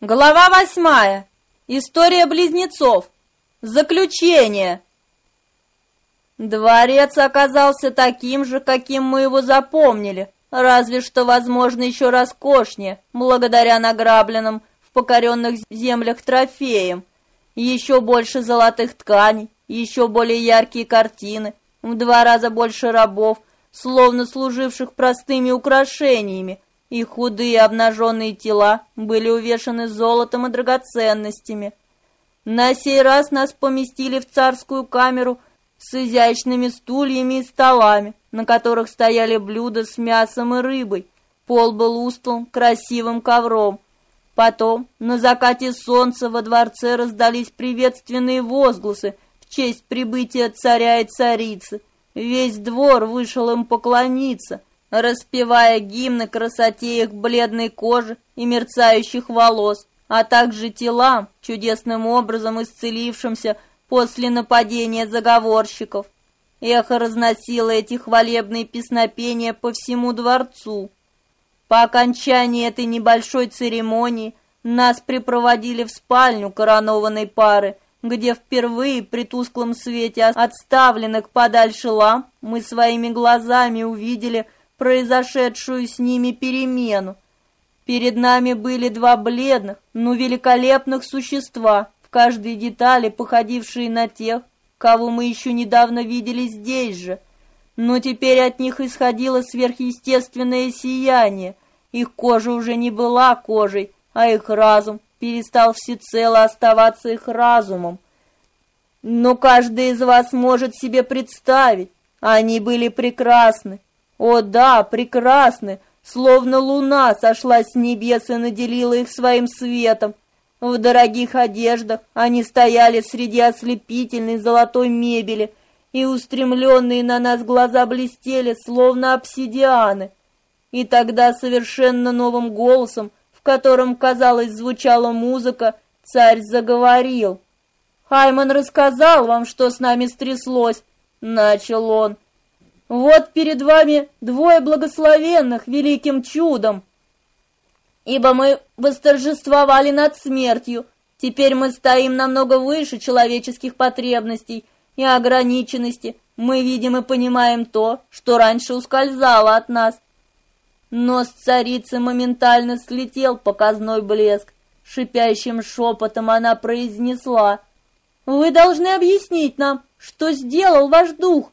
Глава восьмая. История близнецов. Заключение. Дворец оказался таким же, каким мы его запомнили, разве что, возможно, еще роскошнее, благодаря награбленным в покоренных землях трофеям. Еще больше золотых тканей, еще более яркие картины, в два раза больше рабов, словно служивших простыми украшениями, их худые обнаженные тела были увешаны золотом и драгоценностями. На сей раз нас поместили в царскую камеру с изящными стульями и столами, на которых стояли блюда с мясом и рыбой. Пол был устлан красивым ковром. Потом, на закате солнца во дворце раздались приветственные возгласы в честь прибытия царя и царицы. Весь двор вышел им поклониться — распевая гимны красоте их бледной кожи и мерцающих волос, а также телам, чудесным образом исцелившимся после нападения заговорщиков. Эхо разносило эти хвалебные песнопения по всему дворцу. По окончании этой небольшой церемонии нас припроводили в спальню коронованной пары, где впервые при тусклом свете отставленных подальше ламп мы своими глазами увидели – произошедшую с ними перемену. Перед нами были два бледных, но великолепных существа, в каждой детали походившие на тех, кого мы еще недавно видели здесь же. Но теперь от них исходило сверхъестественное сияние. Их кожа уже не была кожей, а их разум перестал всецело оставаться их разумом. Но каждый из вас может себе представить, они были прекрасны, о да, прекрасны, словно луна сошла с небес и наделила их своим светом. В дорогих одеждах они стояли среди ослепительной золотой мебели, и устремленные на нас глаза блестели, словно обсидианы. И тогда совершенно новым голосом, в котором, казалось, звучала музыка, царь заговорил. «Хайман рассказал вам, что с нами стряслось», — начал он. Вот перед вами двое благословенных великим чудом. Ибо мы восторжествовали над смертью, теперь мы стоим намного выше человеческих потребностей и ограниченности. Мы видим и понимаем то, что раньше ускользало от нас. Но с царицы моментально слетел показной блеск. Шипящим шепотом она произнесла. «Вы должны объяснить нам, что сделал ваш дух,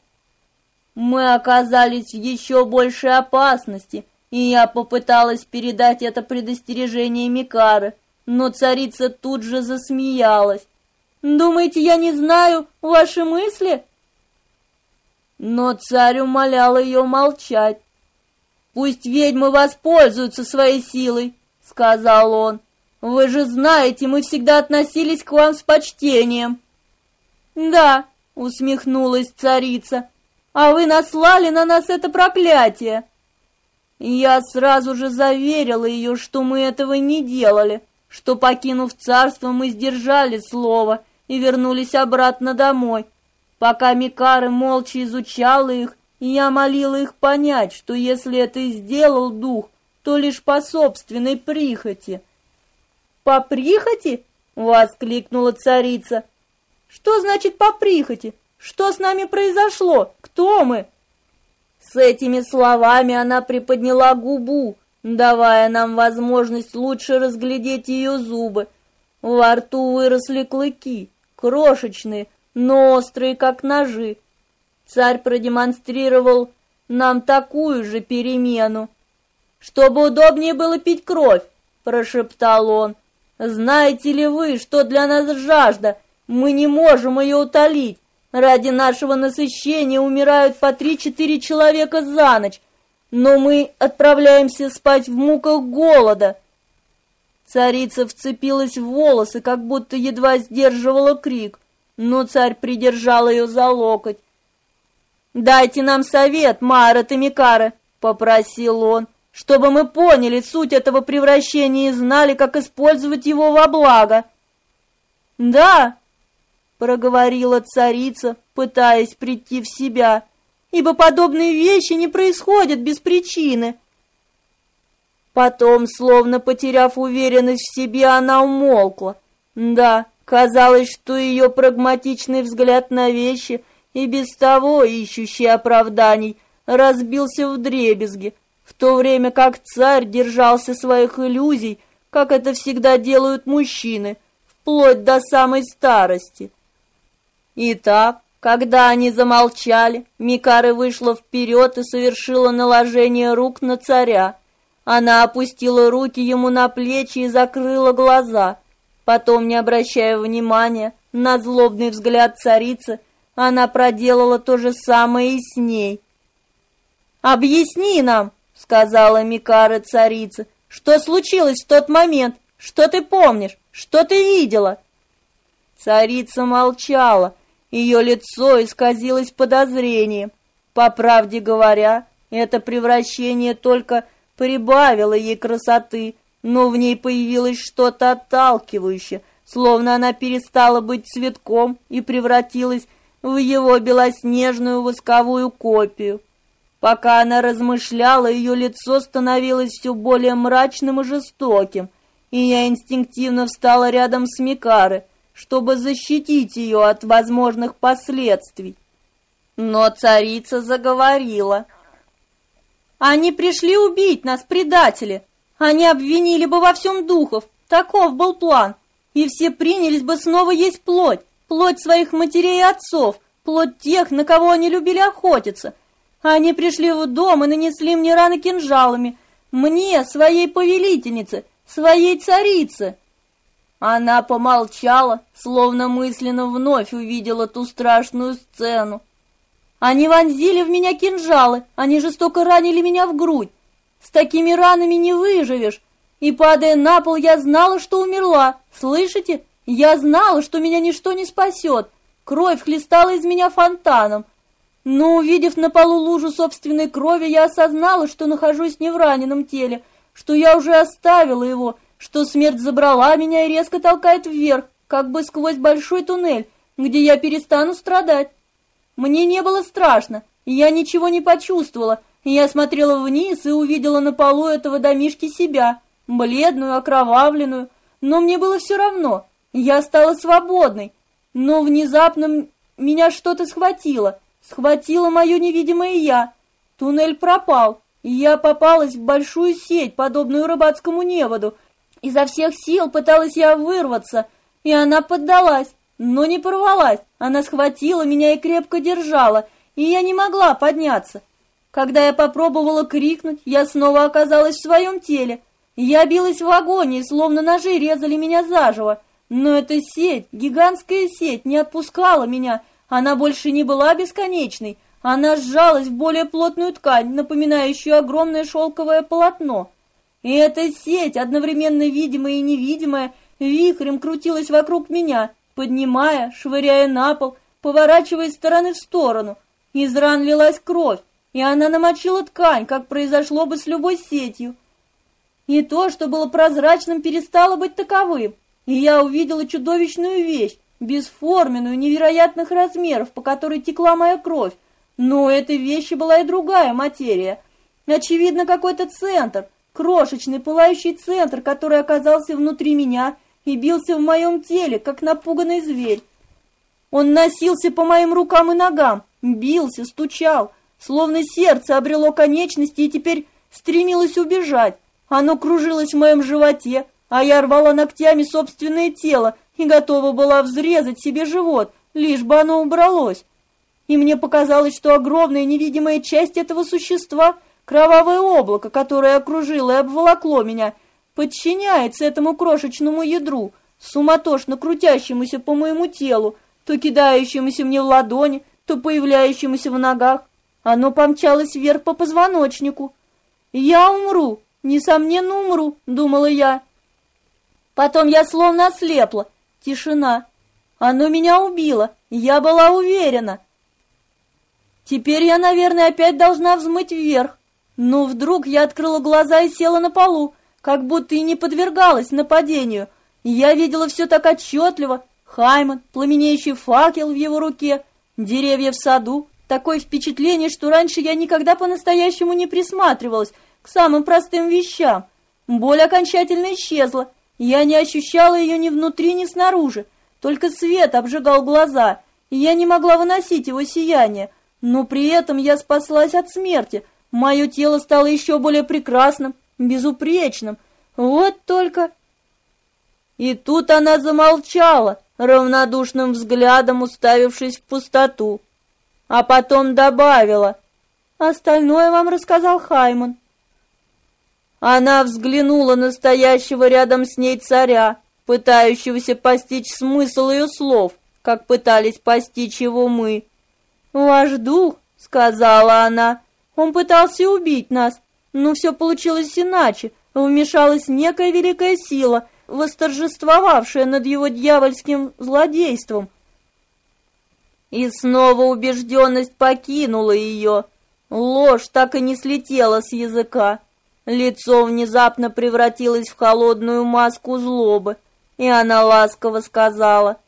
мы оказались в еще большей опасности, и я попыталась передать это предостережение Микары, но царица тут же засмеялась. «Думаете, я не знаю ваши мысли?» Но царь умолял ее молчать. «Пусть ведьмы воспользуются своей силой», — сказал он. «Вы же знаете, мы всегда относились к вам с почтением». «Да», — усмехнулась царица, а вы наслали на нас это проклятие!» Я сразу же заверила ее, что мы этого не делали, что, покинув царство, мы сдержали слово и вернулись обратно домой. Пока Микары молча изучала их, я молила их понять, что если это и сделал дух, то лишь по собственной прихоти. «По прихоти?» — воскликнула царица. «Что значит по прихоти? Что с нами произошло? Кто мы?» С этими словами она приподняла губу, давая нам возможность лучше разглядеть ее зубы. Во рту выросли клыки, крошечные, но острые, как ножи. Царь продемонстрировал нам такую же перемену. «Чтобы удобнее было пить кровь», — прошептал он. «Знаете ли вы, что для нас жажда? Мы не можем ее утолить. Ради нашего насыщения умирают по три-четыре человека за ночь, но мы отправляемся спать в муках голода. Царица вцепилась в волосы, как будто едва сдерживала крик, но царь придержал ее за локоть. «Дайте нам совет, Мара Тамикара», — попросил он, «чтобы мы поняли суть этого превращения и знали, как использовать его во благо». «Да», проговорила царица, пытаясь прийти в себя, ибо подобные вещи не происходят без причины. Потом, словно потеряв уверенность в себе, она умолкла. Да, казалось, что ее прагматичный взгляд на вещи и без того ищущий оправданий разбился в дребезги, в то время как царь держался своих иллюзий, как это всегда делают мужчины, вплоть до самой старости. Итак, когда они замолчали, Микары вышла вперед и совершила наложение рук на царя. Она опустила руки ему на плечи и закрыла глаза. Потом, не обращая внимания на злобный взгляд царицы, она проделала то же самое и с ней. «Объясни нам», — сказала Микара царица, — «что случилось в тот момент? Что ты помнишь? Что ты видела?» Царица молчала, ее лицо исказилось подозрением. По правде говоря, это превращение только прибавило ей красоты, но в ней появилось что-то отталкивающее, словно она перестала быть цветком и превратилась в его белоснежную восковую копию. Пока она размышляла, ее лицо становилось все более мрачным и жестоким, и я инстинктивно встала рядом с Микарой, чтобы защитить ее от возможных последствий. Но царица заговорила. «Они пришли убить нас, предатели! Они обвинили бы во всем духов, таков был план, и все принялись бы снова есть плоть, плоть своих матерей и отцов, плоть тех, на кого они любили охотиться. Они пришли в дом и нанесли мне раны кинжалами, мне, своей повелительнице, своей царице». Она помолчала, словно мысленно вновь увидела ту страшную сцену. Они вонзили в меня кинжалы, они жестоко ранили меня в грудь. С такими ранами не выживешь. И, падая на пол, я знала, что умерла. Слышите? Я знала, что меня ничто не спасет. Кровь хлестала из меня фонтаном. Но, увидев на полу лужу собственной крови, я осознала, что нахожусь не в раненом теле, что я уже оставила его, что смерть забрала меня и резко толкает вверх, как бы сквозь большой туннель, где я перестану страдать. Мне не было страшно, я ничего не почувствовала, я смотрела вниз и увидела на полу этого домишки себя, бледную, окровавленную, но мне было все равно, я стала свободной, но внезапно меня что-то схватило, схватило мое невидимое «я», туннель пропал, и я попалась в большую сеть, подобную рыбацкому неводу, Изо всех сил пыталась я вырваться, и она поддалась, но не порвалась. Она схватила меня и крепко держала, и я не могла подняться. Когда я попробовала крикнуть, я снова оказалась в своем теле. Я билась в агонии, словно ножи резали меня заживо. Но эта сеть, гигантская сеть, не отпускала меня. Она больше не была бесконечной. Она сжалась в более плотную ткань, напоминающую огромное шелковое полотно. И эта сеть, одновременно видимая и невидимая, вихрем крутилась вокруг меня, поднимая, швыряя на пол, поворачивая из стороны в сторону. Из ран лилась кровь, и она намочила ткань, как произошло бы с любой сетью. И то, что было прозрачным, перестало быть таковым, и я увидела чудовищную вещь, бесформенную, невероятных размеров, по которой текла моя кровь. Но у этой вещи была и другая материя. Очевидно, какой-то центр, крошечный пылающий центр, который оказался внутри меня и бился в моем теле, как напуганный зверь. Он носился по моим рукам и ногам, бился, стучал, словно сердце обрело конечности и теперь стремилось убежать. Оно кружилось в моем животе, а я рвала ногтями собственное тело и готова была взрезать себе живот, лишь бы оно убралось. И мне показалось, что огромная невидимая часть этого существа Кровавое облако, которое окружило и обволокло меня, подчиняется этому крошечному ядру, суматошно крутящемуся по моему телу, то кидающемуся мне в ладони, то появляющемуся в ногах. Оно помчалось вверх по позвоночнику. «Я умру, несомненно умру», — думала я. Потом я словно ослепла. Тишина. Оно меня убило, я была уверена. Теперь я, наверное, опять должна взмыть вверх. Но вдруг я открыла глаза и села на полу, как будто и не подвергалась нападению. Я видела все так отчетливо. Хайман, пламенеющий факел в его руке, деревья в саду. Такое впечатление, что раньше я никогда по-настоящему не присматривалась к самым простым вещам. Боль окончательно исчезла. Я не ощущала ее ни внутри, ни снаружи. Только свет обжигал глаза, и я не могла выносить его сияние. Но при этом я спаслась от смерти. Мое тело стало еще более прекрасным, безупречным. Вот только... И тут она замолчала, равнодушным взглядом уставившись в пустоту. А потом добавила. Остальное вам рассказал Хайман. Она взглянула на стоящего рядом с ней царя, пытающегося постичь смысл ее слов, как пытались постичь его мы. «Ваш дух», — сказала она, — «он пытался убить нас, но все получилось иначе, вмешалась некая великая сила, восторжествовавшая над его дьявольским злодейством». И снова убежденность покинула ее. Ложь так и не слетела с языка. Лицо внезапно превратилось в холодную маску злобы, и она ласково сказала,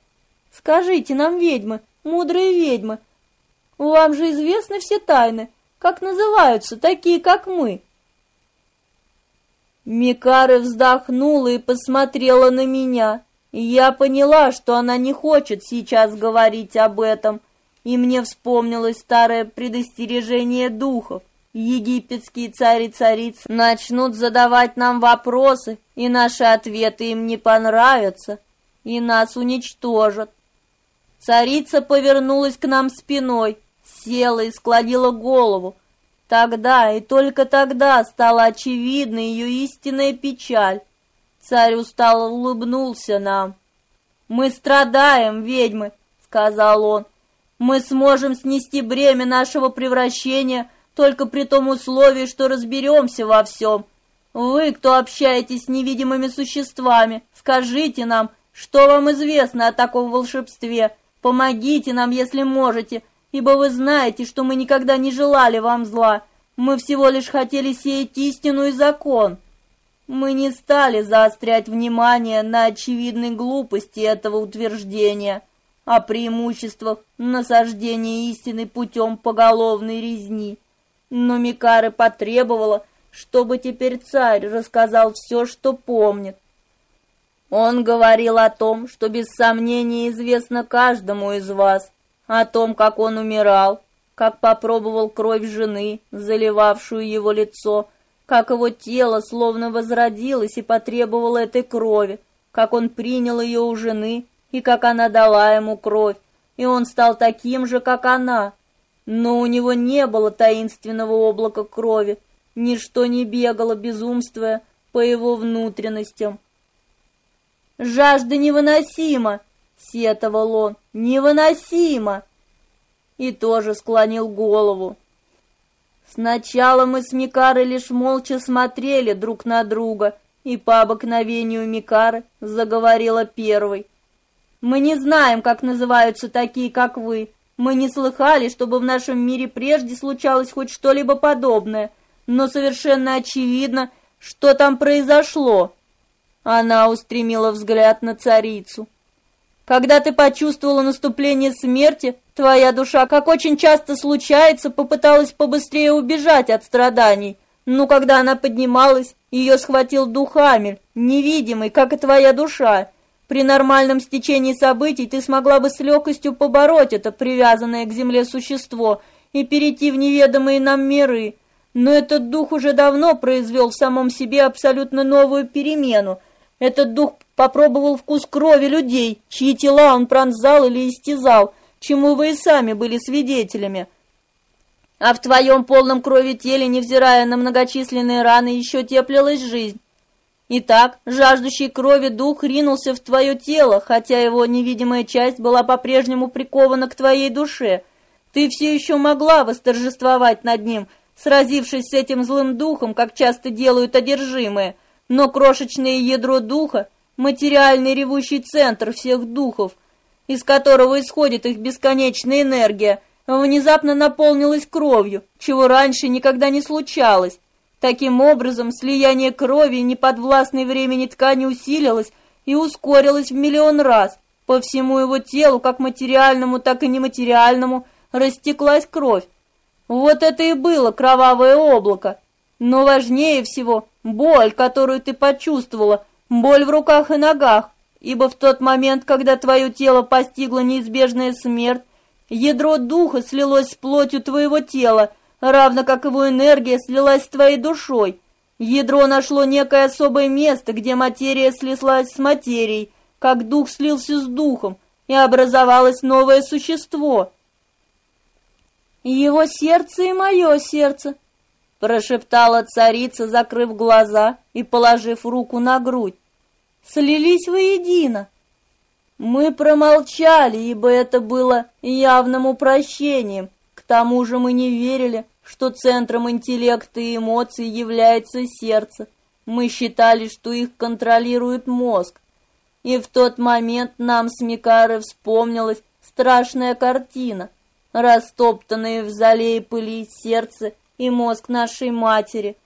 «Скажите нам, ведьмы, мудрые ведьмы, вам же известны все тайны, как называются такие, как мы?» Микары вздохнула и посмотрела на меня, и я поняла, что она не хочет сейчас говорить об этом, и мне вспомнилось старое предостережение духов. Египетские цари-царицы начнут задавать нам вопросы, и наши ответы им не понравятся, и нас уничтожат. Царица повернулась к нам спиной, села и склонила голову. Тогда и только тогда стала очевидна ее истинная печаль. Царь устало улыбнулся нам. «Мы страдаем, ведьмы», — сказал он. «Мы сможем снести бремя нашего превращения только при том условии, что разберемся во всем. Вы, кто общаетесь с невидимыми существами, скажите нам, что вам известно о таком волшебстве. Помогите нам, если можете, ибо вы знаете, что мы никогда не желали вам зла. Мы всего лишь хотели сеять истину и закон». Мы не стали заострять внимание на очевидной глупости этого утверждения, о преимуществах насаждения истины путем поголовной резни. Но Микары потребовала, чтобы теперь царь рассказал все, что помнит. Он говорил о том, что без сомнения известно каждому из вас, о том, как он умирал, как попробовал кровь жены, заливавшую его лицо, как его тело словно возродилось и потребовало этой крови, как он принял ее у жены и как она дала ему кровь, и он стал таким же, как она. Но у него не было таинственного облака крови, ничто не бегало, безумствуя по его внутренностям. «Жажда невыносима!» — сетовал он. «Невыносима!» И тоже склонил голову. Сначала мы с Микарой лишь молча смотрели друг на друга, и по обыкновению Микары заговорила первой. «Мы не знаем, как называются такие, как вы. Мы не слыхали, чтобы в нашем мире прежде случалось хоть что-либо подобное, но совершенно очевидно, что там произошло». Она устремила взгляд на царицу. Когда ты почувствовала наступление смерти, твоя душа, как очень часто случается, попыталась побыстрее убежать от страданий. Но когда она поднималась, ее схватил дух Амель, невидимый, как и твоя душа. При нормальном стечении событий ты смогла бы с легкостью побороть это привязанное к земле существо и перейти в неведомые нам миры. Но этот дух уже давно произвел в самом себе абсолютно новую перемену. Этот дух попробовал вкус крови людей, чьи тела он пронзал или истязал, чему вы и сами были свидетелями. А в твоем полном крови теле, невзирая на многочисленные раны, еще теплилась жизнь. Итак, жаждущий крови дух ринулся в твое тело, хотя его невидимая часть была по-прежнему прикована к твоей душе. Ты все еще могла восторжествовать над ним, сразившись с этим злым духом, как часто делают одержимые, но крошечное ядро духа материальный ревущий центр всех духов, из которого исходит их бесконечная энергия, внезапно наполнилась кровью, чего раньше никогда не случалось. Таким образом, слияние крови неподвластной времени ткани усилилось и ускорилось в миллион раз. По всему его телу, как материальному, так и нематериальному, растеклась кровь. Вот это и было кровавое облако. Но важнее всего боль, которую ты почувствовала, боль в руках и ногах, ибо в тот момент, когда твое тело постигла неизбежная смерть, ядро духа слилось с плотью твоего тела, равно как его энергия слилась с твоей душой. Ядро нашло некое особое место, где материя слилась с материей, как дух слился с духом, и образовалось новое существо. «Его сердце и мое сердце», — прошептала царица, закрыв глаза и положив руку на грудь. «Слились воедино». Мы промолчали, ибо это было явным упрощением. К тому же мы не верили, что центром интеллекта и эмоций является сердце. Мы считали, что их контролирует мозг. И в тот момент нам с Микарой вспомнилась страшная картина, растоптанные в зале пыли сердце и мозг нашей матери.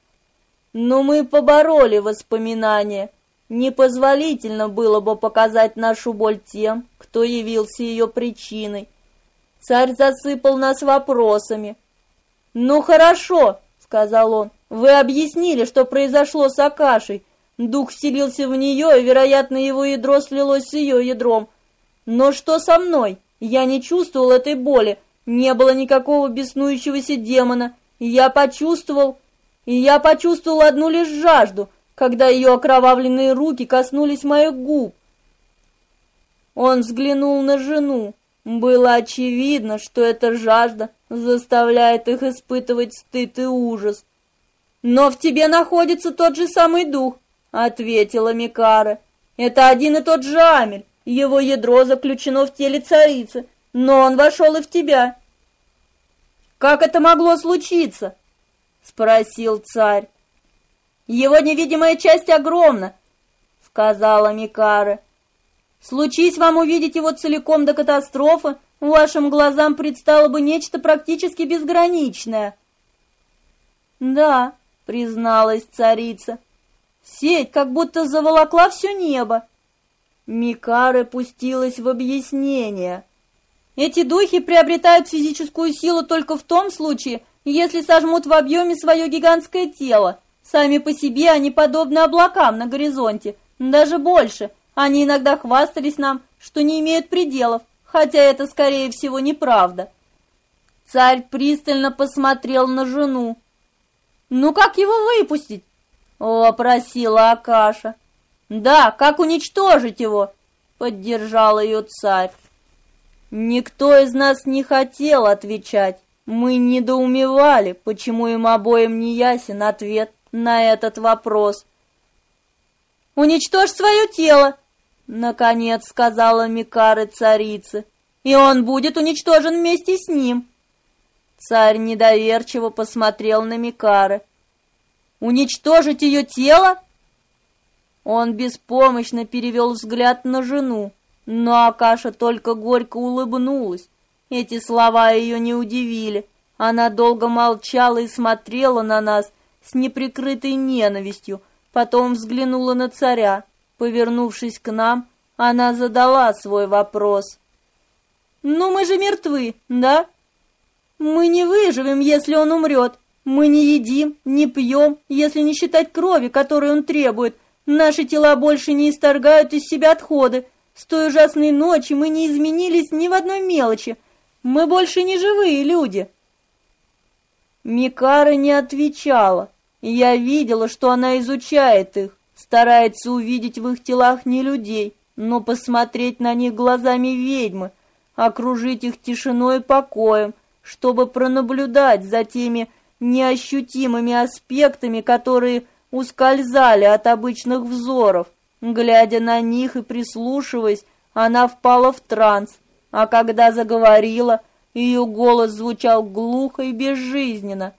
Но мы побороли воспоминания. Непозволительно было бы показать нашу боль тем, кто явился ее причиной. Царь засыпал нас вопросами. «Ну хорошо», — сказал он, — «вы объяснили, что произошло с Акашей. Дух вселился в нее, и, вероятно, его ядро слилось с ее ядром. Но что со мной? Я не чувствовал этой боли, не было никакого беснующегося демона. И я почувствовал, и я почувствовал одну лишь жажду, когда ее окровавленные руки коснулись моих губ. Он взглянул на жену. Было очевидно, что эта жажда заставляет их испытывать стыд и ужас. «Но в тебе находится тот же самый дух», — ответила Микара. «Это один и тот же Амель. Его ядро заключено в теле царицы, но он вошел и в тебя». «Как это могло случиться?» — спросил царь. «Его невидимая часть огромна», — сказала Микара. «Случись вам увидеть его целиком до катастрофы, вашим глазам предстало бы нечто практически безграничное». «Да», — призналась царица, — «сеть как будто заволокла все небо». Микара пустилась в объяснение. «Эти духи приобретают физическую силу только в том случае, если сожмут в объеме свое гигантское тело. Сами по себе они подобны облакам на горизонте, даже больше. Они иногда хвастались нам, что не имеют пределов, хотя это, скорее всего, неправда. Царь пристально посмотрел на жену. «Ну как его выпустить?» — вопросила Акаша. «Да, как уничтожить его?» — поддержал ее царь. Никто из нас не хотел отвечать. Мы недоумевали, почему им обоим не ясен ответ на этот вопрос. «Уничтожь свое тело!» — наконец сказала Микары царице. «И он будет уничтожен вместе с ним!» Царь недоверчиво посмотрел на Микары. «Уничтожить ее тело?» Он беспомощно перевел взгляд на жену, но Акаша только горько улыбнулась. Эти слова ее не удивили. Она долго молчала и смотрела на нас с неприкрытой ненавистью, потом взглянула на царя. Повернувшись к нам, она задала свой вопрос. «Ну, мы же мертвы, да? Мы не выживем, если он умрет. Мы не едим, не пьем, если не считать крови, которую он требует. Наши тела больше не исторгают из себя отходы. С той ужасной ночи мы не изменились ни в одной мелочи. Мы больше не живые люди. Микара не отвечала, я видела, что она изучает их, старается увидеть в их телах не людей, но посмотреть на них глазами ведьмы, окружить их тишиной и покоем, чтобы пронаблюдать за теми неощутимыми аспектами, которые ускользали от обычных взоров. Глядя на них и прислушиваясь, она впала в транс, а когда заговорила, ее голос звучал глухо и безжизненно.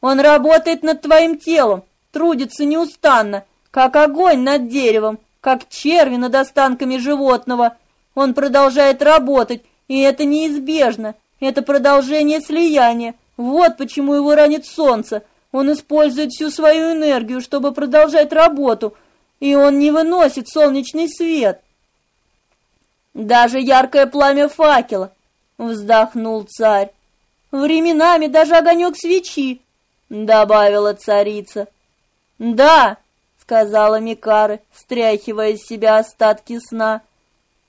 «Он работает над твоим телом, трудится неустанно, как огонь над деревом, как черви над останками животного. Он продолжает работать, и это неизбежно, это продолжение слияния. Вот почему его ранит солнце. Он использует всю свою энергию, чтобы продолжать работу, и он не выносит солнечный свет. Даже яркое пламя факела, вздохнул царь. Временами даже огонек свечи. — добавила царица. «Да», — сказала Микары, стряхивая из себя остатки сна.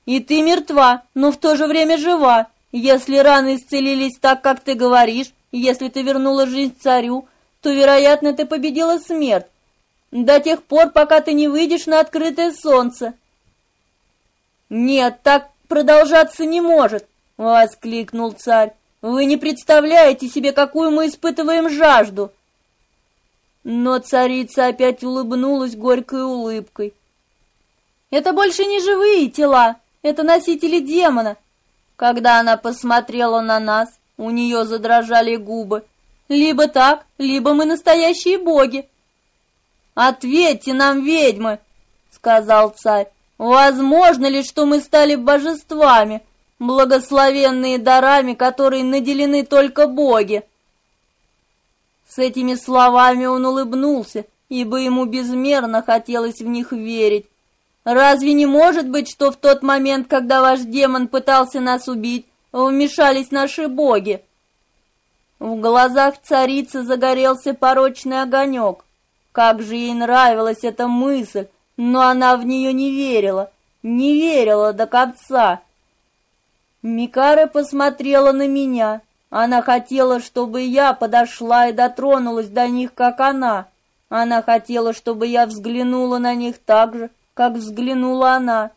«И ты мертва, но в то же время жива. Если раны исцелились так, как ты говоришь, если ты вернула жизнь царю, то, вероятно, ты победила смерть. До тех пор, пока ты не выйдешь на открытое солнце». «Нет, так продолжаться не может», — воскликнул царь. «Вы не представляете себе, какую мы испытываем жажду». Но царица опять улыбнулась горькой улыбкой. «Это больше не живые тела, это носители демона». Когда она посмотрела на нас, у нее задрожали губы. «Либо так, либо мы настоящие боги». «Ответьте нам, ведьмы!» — сказал царь. «Возможно ли, что мы стали божествами, благословенные дарами, которые наделены только боги?» С этими словами он улыбнулся, ибо ему безмерно хотелось в них верить. Разве не может быть, что в тот момент, когда ваш демон пытался нас убить, вмешались наши боги? В глазах царицы загорелся порочный огонек. Как же ей нравилась эта мысль, но она в нее не верила, не верила до конца. Микара посмотрела на меня, она хотела, чтобы я подошла и дотронулась до них, как она. Она хотела, чтобы я взглянула на них так же, как взглянула она.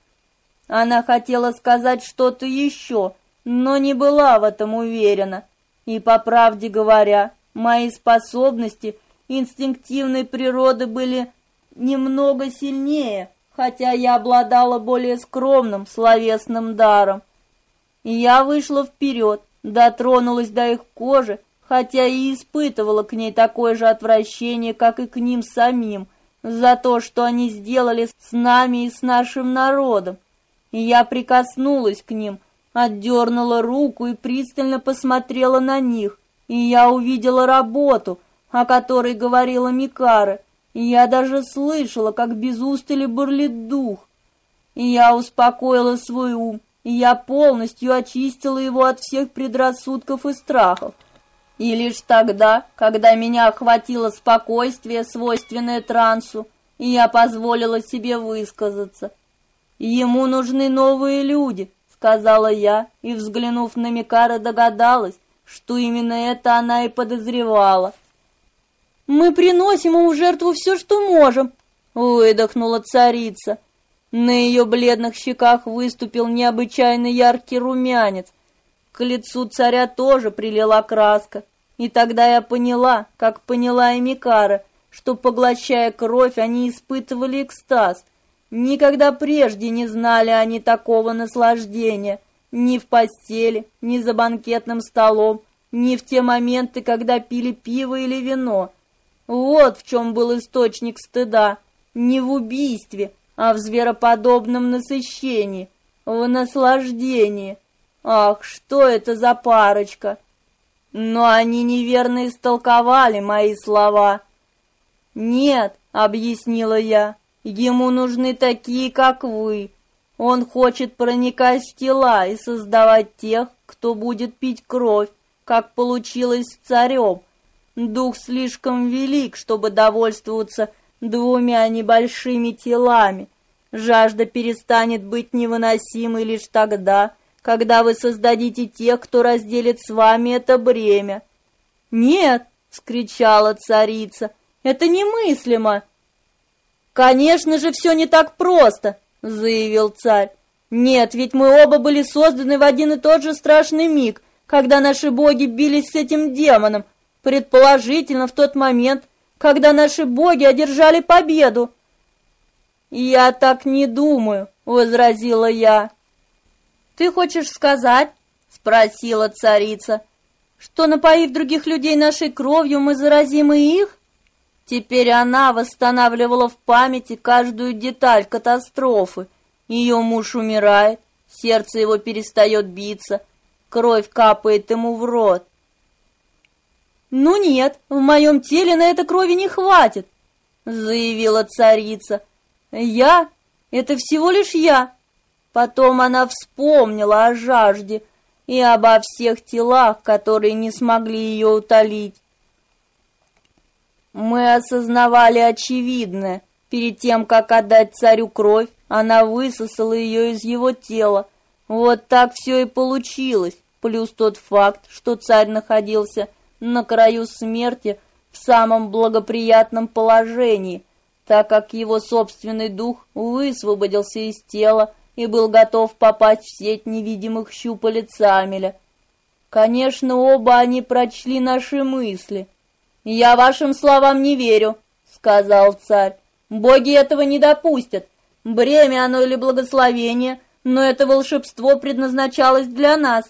Она хотела сказать что-то еще, но не была в этом уверена. И, по правде говоря, мои способности инстинктивной природы были немного сильнее, хотя я обладала более скромным словесным даром. И я вышла вперед, дотронулась до их кожи, хотя и испытывала к ней такое же отвращение, как и к ним самим, за то, что они сделали с нами и с нашим народом. И я прикоснулась к ним, отдернула руку и пристально посмотрела на них, и я увидела работу, о которой говорила Микара, я даже слышала, как без устали бурлит дух. Я успокоила свой ум, и я полностью очистила его от всех предрассудков и страхов. И лишь тогда, когда меня охватило спокойствие, свойственное трансу, я позволила себе высказаться. «Ему нужны новые люди», — сказала я, и, взглянув на Микара, догадалась, что именно это она и подозревала. «Мы приносим ему жертву все, что можем», — выдохнула царица. На ее бледных щеках выступил необычайно яркий румянец. К лицу царя тоже прилила краска. И тогда я поняла, как поняла и Микара, что, поглощая кровь, они испытывали экстаз. Никогда прежде не знали они такого наслаждения. Ни в постели, ни за банкетным столом, ни в те моменты, когда пили пиво или вино. Вот в чем был источник стыда. Не в убийстве, а в звероподобном насыщении, в наслаждении. Ах, что это за парочка! Но они неверно истолковали мои слова. Нет, объяснила я, ему нужны такие, как вы. Он хочет проникать в тела и создавать тех, кто будет пить кровь, как получилось с царем. Дух слишком велик, чтобы довольствоваться двумя небольшими телами. Жажда перестанет быть невыносимой лишь тогда, когда вы создадите тех, кто разделит с вами это бремя. Нет, скричала царица. Это немыслимо. Конечно же, все не так просто, заявил царь. Нет, ведь мы оба были созданы в один и тот же страшный миг, когда наши боги бились с этим демоном, предположительно в тот момент, когда наши боги одержали победу. «Я так не думаю», — возразила я. «Ты хочешь сказать?» — спросила царица. «Что, напоив других людей нашей кровью, мы заразим и их?» Теперь она восстанавливала в памяти каждую деталь катастрофы. Ее муж умирает, сердце его перестает биться, кровь капает ему в рот. «Ну нет, в моем теле на это крови не хватит», — заявила царица. «Я? Это всего лишь я». Потом она вспомнила о жажде и обо всех телах, которые не смогли ее утолить. Мы осознавали очевидное. Перед тем, как отдать царю кровь, она высосала ее из его тела. Вот так все и получилось. Плюс тот факт, что царь находился на краю смерти в самом благоприятном положении, так как его собственный дух высвободился из тела и был готов попасть в сеть невидимых щупалец Амеля. Конечно, оба они прочли наши мысли. «Я вашим словам не верю», — сказал царь. «Боги этого не допустят. Бремя оно или благословение, но это волшебство предназначалось для нас».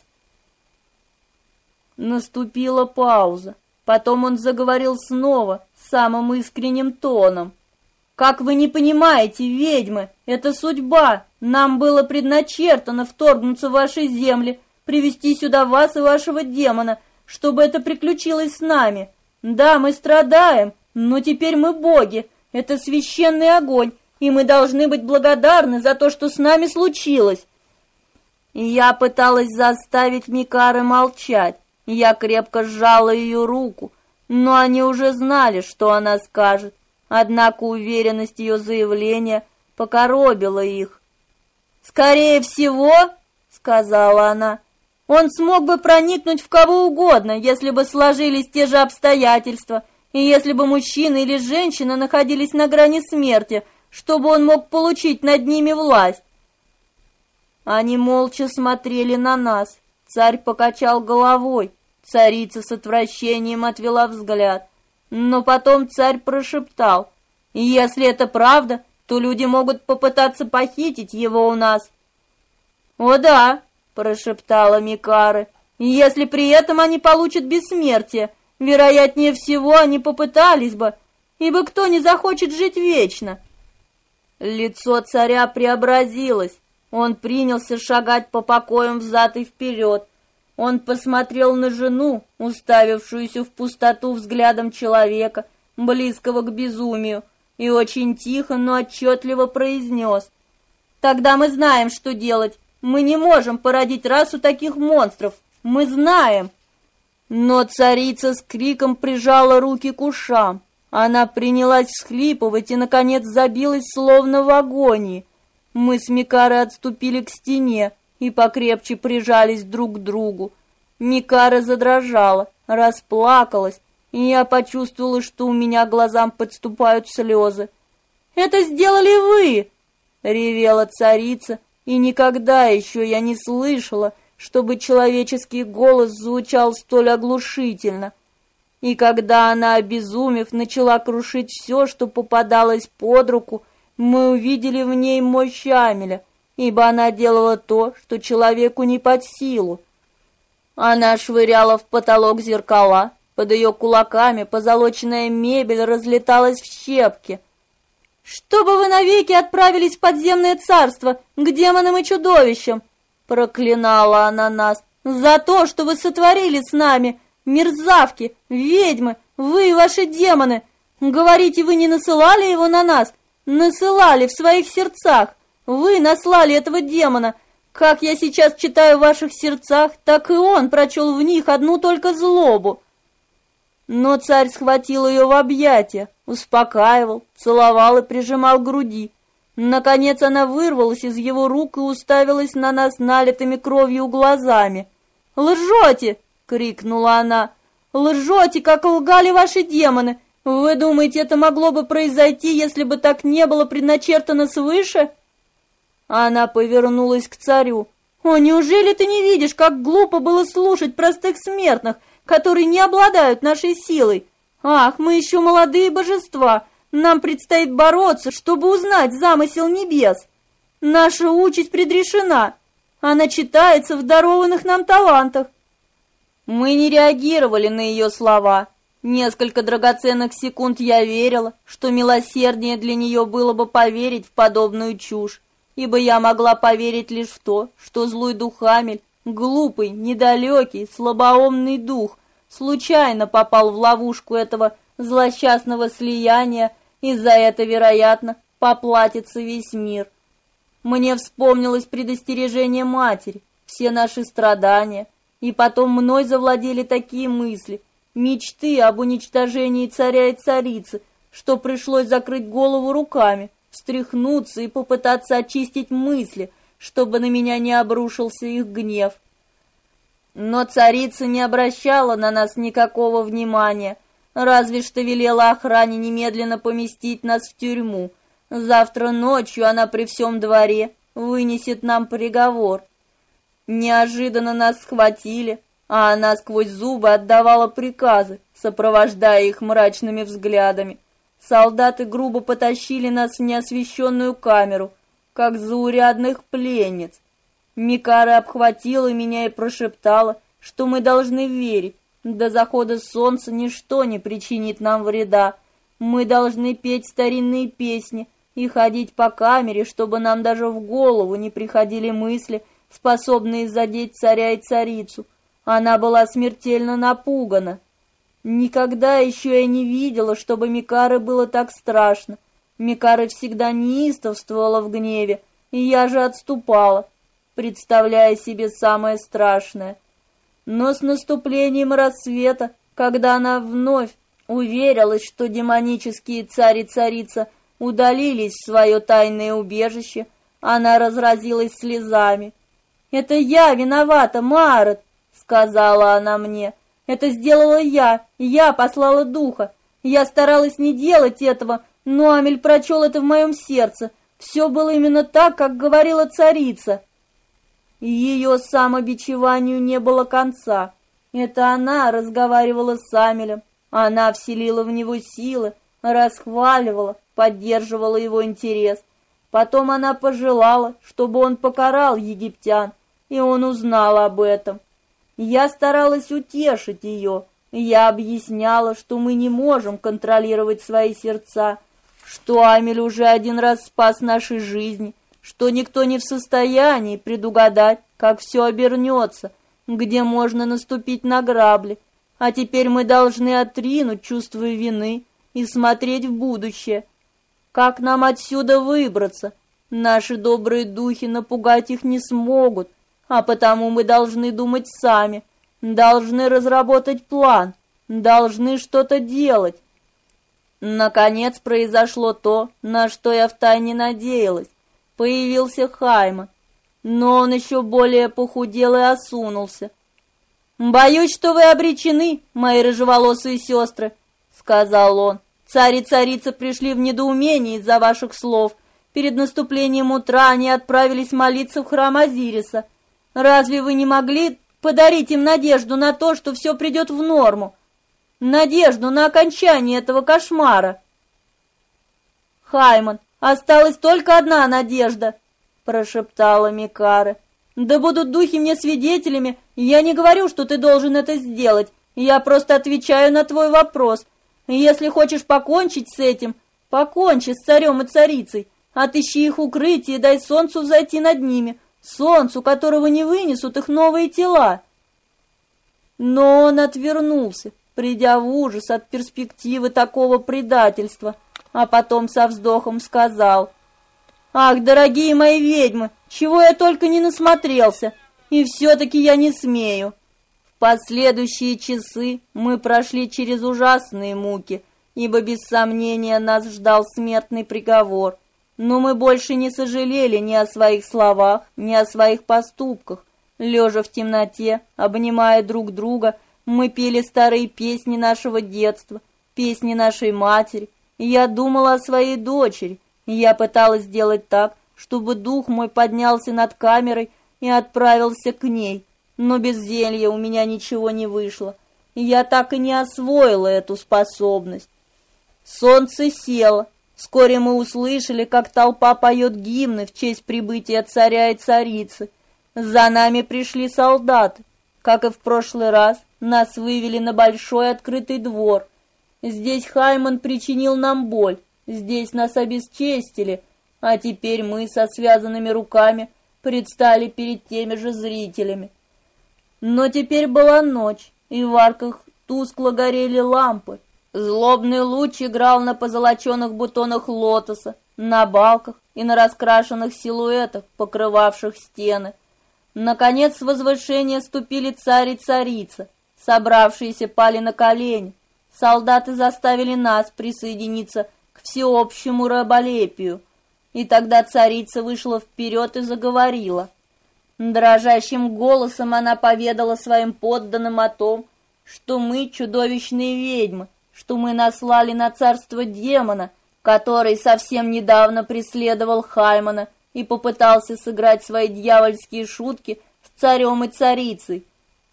Наступила пауза. Потом он заговорил снова, самым искренним тоном. «Как вы не понимаете, ведьмы, это судьба. Нам было предначертано вторгнуться в ваши земли, привести сюда вас и вашего демона, чтобы это приключилось с нами. Да, мы страдаем, но теперь мы боги. Это священный огонь, и мы должны быть благодарны за то, что с нами случилось». Я пыталась заставить Микары молчать. Я крепко сжала ее руку, но они уже знали, что она скажет. Однако уверенность ее заявления покоробила их. «Скорее всего, — сказала она, — он смог бы проникнуть в кого угодно, если бы сложились те же обстоятельства, и если бы мужчина или женщина находились на грани смерти, чтобы он мог получить над ними власть. Они молча смотрели на нас. Царь покачал головой. Царица с отвращением отвела взгляд. Но потом царь прошептал, «Если это правда, то люди могут попытаться похитить его у нас». «О да», — прошептала Микары, «если при этом они получат бессмертие, вероятнее всего они попытались бы, ибо кто не захочет жить вечно?» Лицо царя преобразилось. Он принялся шагать по покоям взад и вперед, он посмотрел на жену, уставившуюся в пустоту взглядом человека, близкого к безумию, и очень тихо, но отчетливо произнес. «Тогда мы знаем, что делать. Мы не можем породить расу таких монстров. Мы знаем!» Но царица с криком прижала руки к ушам. Она принялась всхлипывать и, наконец, забилась словно в агонии. Мы с Микарой отступили к стене, и покрепче прижались друг к другу. Микара задрожала, расплакалась, и я почувствовала, что у меня глазам подступают слезы. «Это сделали вы!» — ревела царица, и никогда еще я не слышала, чтобы человеческий голос звучал столь оглушительно. И когда она, обезумев, начала крушить все, что попадалось под руку, мы увидели в ней мощь Амеля, ибо она делала то, что человеку не под силу. Она швыряла в потолок зеркала, под ее кулаками позолоченная мебель разлеталась в щепки. «Чтобы вы навеки отправились в подземное царство, к демонам и чудовищам!» Проклинала она нас. «За то, что вы сотворили с нами! Мерзавки, ведьмы, вы и ваши демоны! Говорите, вы не насылали его на нас? Насылали в своих сердцах! Вы наслали этого демона. Как я сейчас читаю в ваших сердцах, так и он прочел в них одну только злобу. Но царь схватил ее в объятия, успокаивал, целовал и прижимал к груди. Наконец она вырвалась из его рук и уставилась на нас налитыми кровью глазами. «Лжете!» — крикнула она. «Лжете, как лгали ваши демоны! Вы думаете, это могло бы произойти, если бы так не было предначертано свыше?» Она повернулась к царю. «О, неужели ты не видишь, как глупо было слушать простых смертных, которые не обладают нашей силой? Ах, мы еще молодые божества, нам предстоит бороться, чтобы узнать замысел небес. Наша участь предрешена, она читается в дарованных нам талантах». Мы не реагировали на ее слова. Несколько драгоценных секунд я верила, что милосерднее для нее было бы поверить в подобную чушь ибо я могла поверить лишь в то, что злой дух Амель, глупый, недалекий, слабоумный дух, случайно попал в ловушку этого злосчастного слияния, и за это, вероятно, поплатится весь мир. Мне вспомнилось предостережение матери, все наши страдания, и потом мной завладели такие мысли. мечты об уничтожении царя и царицы, что пришлось закрыть голову руками, встряхнуться и попытаться очистить мысли, чтобы на меня не обрушился их гнев. Но царица не обращала на нас никакого внимания, разве что велела охране немедленно поместить нас в тюрьму. Завтра ночью она при всем дворе вынесет нам приговор. Неожиданно нас схватили, а она сквозь зубы отдавала приказы, сопровождая их мрачными взглядами. Солдаты грубо потащили нас в неосвещенную камеру, как заурядных пленниц. Микара обхватила меня и прошептала, что мы должны верить. До захода солнца ничто не причинит нам вреда. Мы должны петь старинные песни и ходить по камере, чтобы нам даже в голову не приходили мысли, способные задеть царя и царицу. Она была смертельно напугана. Никогда еще я не видела, чтобы Микары было так страшно. Микары всегда неистовствовала в гневе, и я же отступала представляя себе самое страшное. Но с наступлением рассвета, когда она вновь уверилась, что демонические царь и царица удалились в свое тайное убежище, она разразилась слезами. «Это я виновата, Марот!» — сказала она мне. «Это сделала я, я послала духа. Я старалась не делать этого, но Амель прочел это в моем сердце. Все было именно так, как говорила царица». Ее самобичеванию не было конца. Это она разговаривала с Амелем, она вселила в него силы, расхваливала, поддерживала его интерес. Потом она пожелала, чтобы он покарал египтян, и он узнал об этом. Я старалась утешить ее, я объясняла, что мы не можем контролировать свои сердца, что Амель уже один раз спас наши жизни, что никто не в состоянии предугадать, как все обернется, где можно наступить на грабли, а теперь мы должны отринуть чувство вины и смотреть в будущее. Как нам отсюда выбраться? Наши добрые духи напугать их не смогут, а потому мы должны думать сами, должны разработать план, должны что-то делать. Наконец произошло то, на что я втайне надеялась появился Хайма, но он еще более похудел и осунулся. «Боюсь, что вы обречены, мои рыжеволосые сестры», — сказал он. «Царь и царица пришли в недоумение из-за ваших слов. Перед наступлением утра они отправились молиться в храм Азириса. Разве вы не могли подарить им надежду на то, что все придет в норму? Надежду на окончание этого кошмара?» Хайман, Осталась только одна надежда, прошептала Микара. Да будут духи мне свидетелями, я не говорю, что ты должен это сделать. Я просто отвечаю на твой вопрос. Если хочешь покончить с этим, покончи с царем и царицей. Отыщи их укрытие и дай солнцу зайти над ними, солнцу, которого не вынесут их новые тела. Но он отвернулся, придя в ужас от перспективы такого предательства а потом со вздохом сказал. «Ах, дорогие мои ведьмы, чего я только не насмотрелся, и все-таки я не смею». В последующие часы мы прошли через ужасные муки, ибо без сомнения нас ждал смертный приговор. Но мы больше не сожалели ни о своих словах, ни о своих поступках. Лежа в темноте, обнимая друг друга, мы пели старые песни нашего детства, песни нашей матери, я думала о своей дочери, я пыталась сделать так, чтобы дух мой поднялся над камерой и отправился к ней, но без зелья у меня ничего не вышло, я так и не освоила эту способность. Солнце село. Вскоре мы услышали, как толпа поет гимны в честь прибытия царя и царицы. За нами пришли солдаты. Как и в прошлый раз, нас вывели на большой открытый двор — Здесь Хайман причинил нам боль, здесь нас обесчестили, а теперь мы со связанными руками предстали перед теми же зрителями. Но теперь была ночь, и в арках тускло горели лампы. Злобный луч играл на позолоченных бутонах лотоса, на балках и на раскрашенных силуэтах, покрывавших стены. Наконец с возвышения ступили царь и царица. Собравшиеся пали на колени. Солдаты заставили нас присоединиться к всеобщему раболепию. И тогда царица вышла вперед и заговорила. Дрожащим голосом она поведала своим подданным о том, что мы чудовищные ведьмы, что мы наслали на царство демона, который совсем недавно преследовал Хаймана и попытался сыграть свои дьявольские шутки с царем и царицей.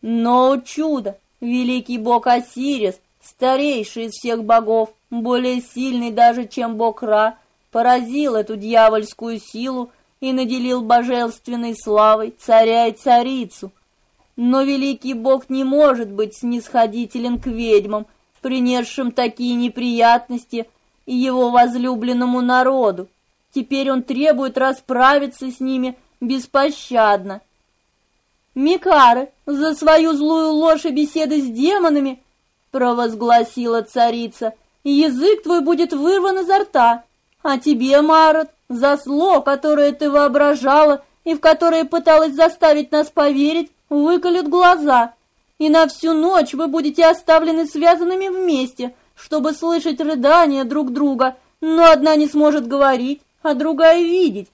Но чудо! Великий бог Осирис, старейший из всех богов, более сильный даже, чем бог Ра, поразил эту дьявольскую силу и наделил божественной славой царя и царицу. Но великий бог не может быть снисходителен к ведьмам, принесшим такие неприятности его возлюбленному народу. Теперь он требует расправиться с ними беспощадно. Микары, за свою злую ложь и беседы с демонами, провозгласила царица, язык твой будет вырван изо рта, а тебе, Марот, за зло, которое ты воображала и в которое пыталась заставить нас поверить, выколют глаза, и на всю ночь вы будете оставлены связанными вместе, чтобы слышать рыдания друг друга, но одна не сможет говорить, а другая видеть.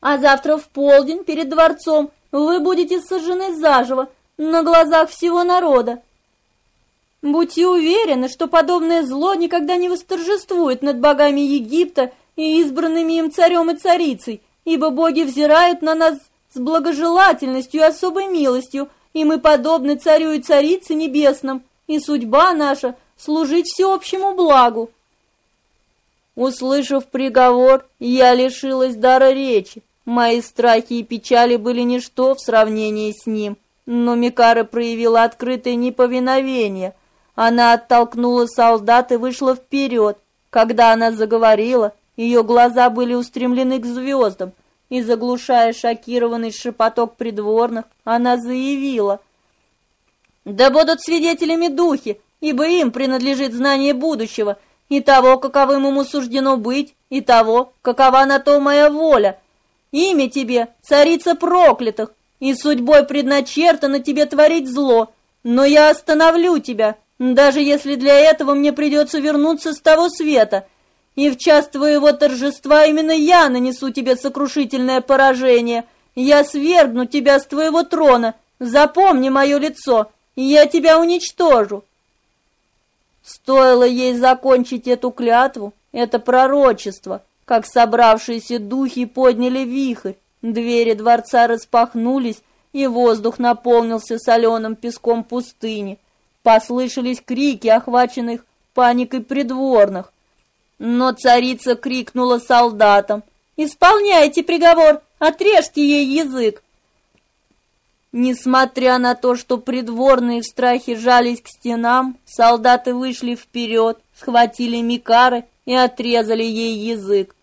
А завтра в полдень перед дворцом вы будете сожжены заживо на глазах всего народа. Будьте уверены, что подобное зло никогда не восторжествует над богами Египта и избранными им царем и царицей, ибо боги взирают на нас с благожелательностью и особой милостью, и мы подобны царю и царице небесным, и судьба наша — служить всеобщему благу. Услышав приговор, я лишилась дара речи. Мои страхи и печали были ничто в сравнении с ним, но Микара проявила открытое неповиновение. Она оттолкнула солдат и вышла вперед. Когда она заговорила, ее глаза были устремлены к звездам, и, заглушая шокированный шепоток придворных, она заявила, «Да будут свидетелями духи, ибо им принадлежит знание будущего, и того, каковым ему суждено быть, и того, какова на то моя воля. Имя тебе, царица проклятых, и судьбой предначертано тебе творить зло, но я остановлю тебя, даже если для этого мне придется вернуться с того света, и в час твоего торжества именно я нанесу тебе сокрушительное поражение, я свергну тебя с твоего трона, запомни мое лицо, и я тебя уничтожу. Стоило ей закончить эту клятву, это пророчество, как собравшиеся духи подняли вихрь, двери дворца распахнулись, и воздух наполнился соленым песком пустыни. Послышались крики, охваченных паникой придворных. Но царица крикнула солдатам, «Исполняйте приговор, отрежьте ей язык!» Несмотря на то, что придворные в страхе жались к стенам, солдаты вышли вперед, схватили Микары и отрезали ей язык.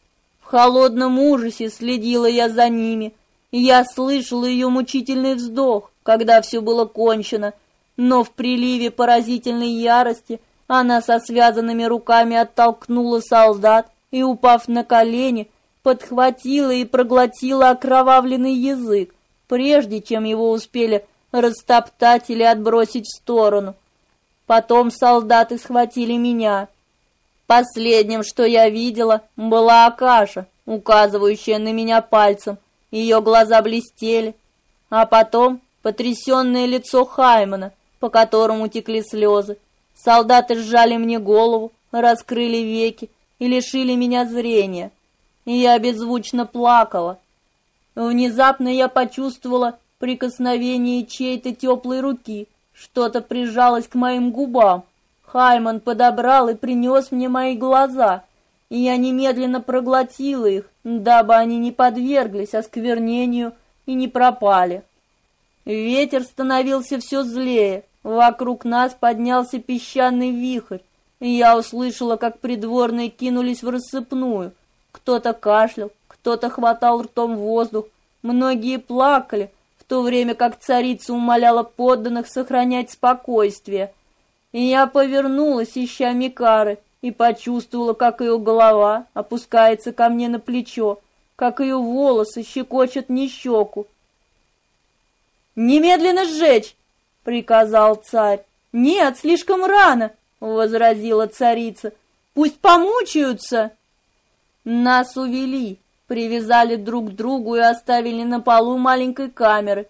В холодном ужасе следила я за ними, я слышала ее мучительный вздох, когда все было кончено, но в приливе поразительной ярости она со связанными руками оттолкнула солдат и, упав на колени, подхватила и проглотила окровавленный язык прежде чем его успели растоптать или отбросить в сторону. Потом солдаты схватили меня. Последним, что я видела, была Акаша, указывающая на меня пальцем. Ее глаза блестели. А потом потрясенное лицо Хаймана, по которому текли слезы. Солдаты сжали мне голову, раскрыли веки и лишили меня зрения. И я беззвучно плакала. Внезапно я почувствовала прикосновение чьей-то теплой руки. Что-то прижалось к моим губам. Хайман подобрал и принес мне мои глаза, и я немедленно проглотила их, дабы они не подверглись осквернению и не пропали. Ветер становился все злее, вокруг нас поднялся песчаный вихрь, и я услышала, как придворные кинулись в рассыпную. Кто-то кашлял, кто-то хватал ртом воздух, многие плакали, в то время как царица умоляла подданных сохранять спокойствие. И я повернулась, ища Микары, и почувствовала, как ее голова опускается ко мне на плечо, как ее волосы щекочут мне щеку. «Немедленно сжечь!» Приказал царь. «Нет, слишком рано», — возразила царица. «Пусть помучаются». Нас увели, привязали друг к другу и оставили на полу маленькой камеры.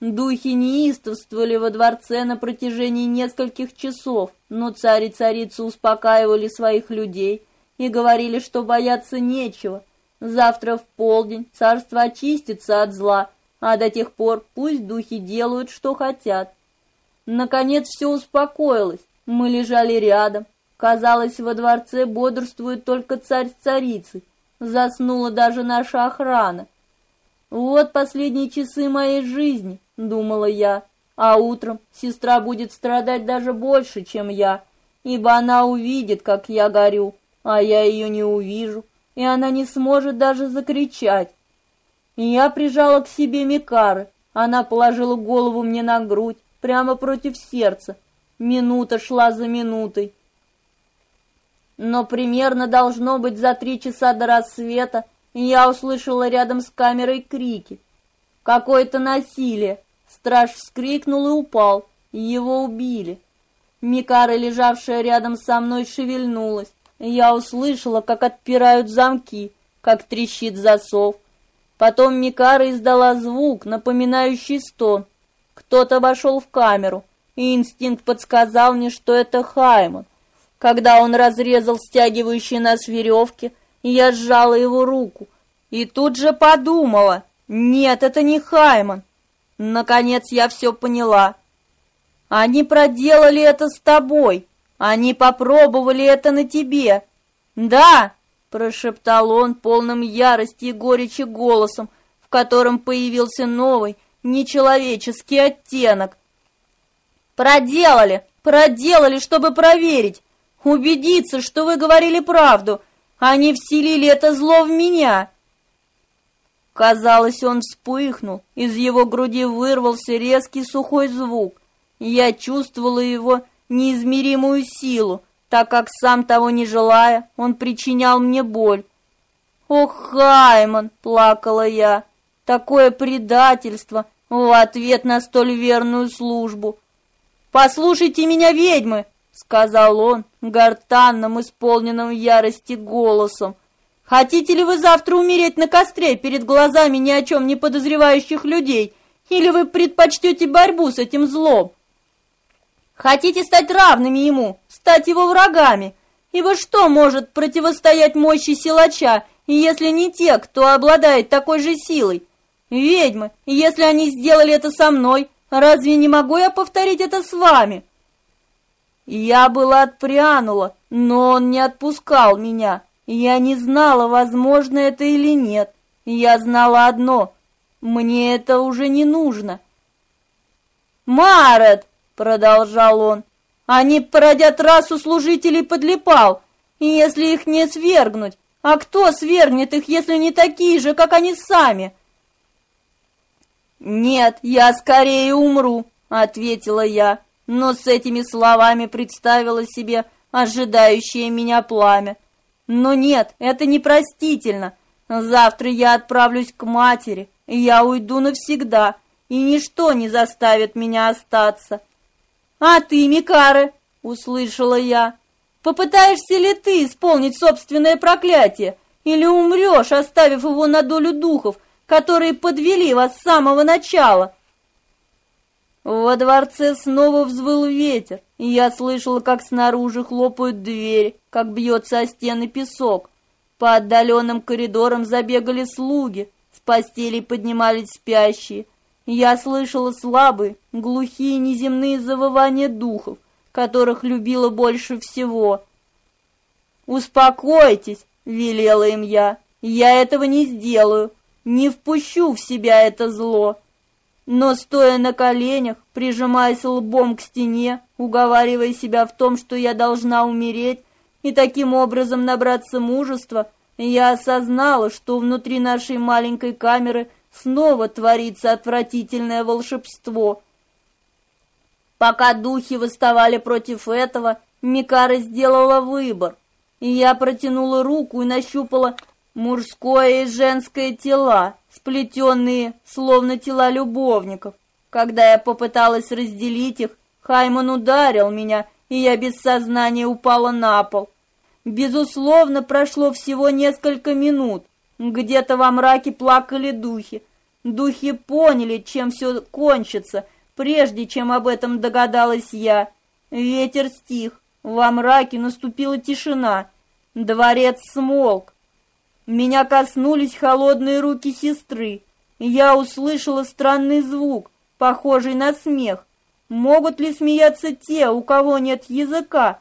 Духи неистовствовали во дворце на протяжении нескольких часов, но царь и царица успокаивали своих людей и говорили, что бояться нечего. Завтра в полдень царство очистится от зла, а до тех пор пусть духи делают, что хотят. Наконец все успокоилось. Мы лежали рядом. Казалось, во дворце бодрствует только царь с царицей. Заснула даже наша охрана. Вот последние часы моей жизни, думала я. А утром сестра будет страдать даже больше, чем я, ибо она увидит, как я горю, а я ее не увижу, и она не сможет даже закричать. Я прижала к себе Микары. Она положила голову мне на грудь, прямо против сердца. Минута шла за минутой. Но примерно должно быть за три часа до рассвета я услышала рядом с камерой крики. Какое-то насилие. Страж вскрикнул и упал. Его убили. Микара, лежавшая рядом со мной, шевельнулась. Я услышала, как отпирают замки, как трещит засов. Потом Микара издала звук, напоминающий стон. Кто-то вошел в камеру, и инстинкт подсказал мне, что это Хайман. Когда он разрезал стягивающие нас веревки, я сжала его руку и тут же подумала, нет, это не Хайман. Наконец я все поняла. Они проделали это с тобой. Они попробовали это на тебе. Да, прошептал он полным ярости и горечи голосом, в котором появился новый, нечеловеческий оттенок. Проделали, проделали, чтобы проверить, убедиться, что вы говорили правду. Они вселили это зло в меня. Казалось, он вспыхнул, из его груди вырвался резкий сухой звук. Я чувствовала его неизмеримую силу, так как сам того не желая, он причинял мне боль. «Ох, Хайман!» — плакала я. «Такое предательство! в ответ на столь верную службу. «Послушайте меня, ведьмы!» — сказал он гортанным, исполненным ярости голосом. «Хотите ли вы завтра умереть на костре перед глазами ни о чем не подозревающих людей, или вы предпочтете борьбу с этим злом? Хотите стать равными ему, стать его врагами? Ибо что может противостоять мощи силача, если не те, кто обладает такой же силой?» Ведьмы, если они сделали это со мной, разве не могу я повторить это с вами? Я была отпрянула, но он не отпускал меня. Я не знала, возможно это или нет. Я знала одно — мне это уже не нужно. «Марет!» — продолжал он. «Они породят расу служителей подлипал, если их не свергнуть, а кто свергнет их, если не такие же, как они сами?» «Нет, я скорее умру», — ответила я, но с этими словами представила себе ожидающее меня пламя. Но нет, это непростительно. Завтра я отправлюсь к матери, я уйду навсегда, и ничто не заставит меня остаться. «А ты, Микары!» — услышала я. «Попытаешься ли ты исполнить собственное проклятие, или умрешь, оставив его на долю духов, которые подвели вас с самого начала. Во дворце снова взвыл ветер, и я слышала, как снаружи хлопают двери, как бьется о стены песок. По отдаленным коридорам забегали слуги, с постелей поднимались спящие. Я слышала слабые, глухие неземные завывания духов, которых любила больше всего. «Успокойтесь», — велела им я, — «я этого не сделаю, не впущу в себя это зло. Но стоя на коленях, прижимаясь лбом к стене, уговаривая себя в том, что я должна умереть, и таким образом набраться мужества, я осознала, что внутри нашей маленькой камеры снова творится отвратительное волшебство. Пока духи восставали против этого, Микара сделала выбор, и я протянула руку и нащупала Мужское и женское тела, сплетенные, словно тела любовников. Когда я попыталась разделить их, Хайман ударил меня, и я без сознания упала на пол. Безусловно, прошло всего несколько минут. Где-то во мраке плакали духи. Духи поняли, чем все кончится, прежде чем об этом догадалась я. Ветер стих, во мраке наступила тишина. Дворец смолк. Меня коснулись холодные руки сестры. Я услышала странный звук, похожий на смех. Могут ли смеяться те, у кого нет языка?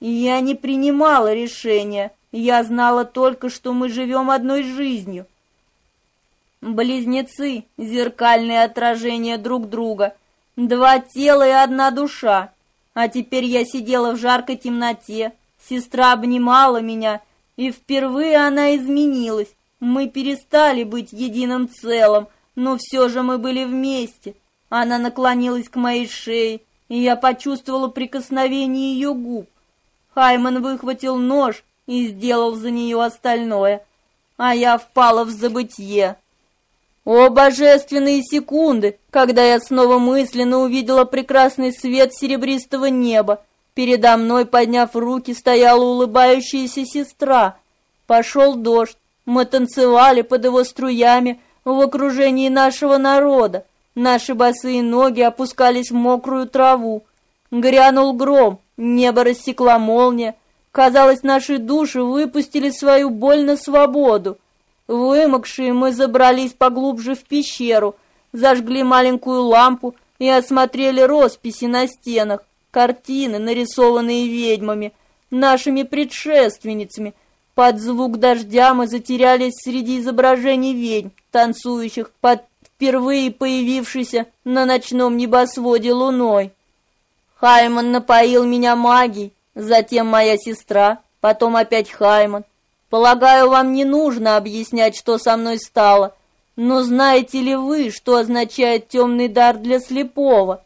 Я не принимала решения. Я знала только, что мы живем одной жизнью. Близнецы, зеркальные отражения друг друга, два тела и одна душа. А теперь я сидела в жаркой темноте, сестра обнимала меня, и впервые она изменилась. Мы перестали быть единым целым, но все же мы были вместе. Она наклонилась к моей шее, и я почувствовала прикосновение ее губ. Хайман выхватил нож и сделал за нее остальное, а я впала в забытье. О, божественные секунды, когда я снова мысленно увидела прекрасный свет серебристого неба. Передо мной, подняв руки, стояла улыбающаяся сестра. Пошел дождь. Мы танцевали под его струями в окружении нашего народа. Наши босые ноги опускались в мокрую траву. Грянул гром, небо рассекла молния. Казалось, наши души выпустили свою боль на свободу. Вымокшие мы забрались поглубже в пещеру, зажгли маленькую лампу и осмотрели росписи на стенах, картины, нарисованные ведьмами, нашими предшественницами. Под звук дождя мы затерялись среди изображений ведьм, танцующих под впервые появившейся на ночном небосводе луной. Хайман напоил меня магией, затем моя сестра, потом опять Хайман. Полагаю, вам не нужно объяснять, что со мной стало. Но знаете ли вы, что означает темный дар для слепого?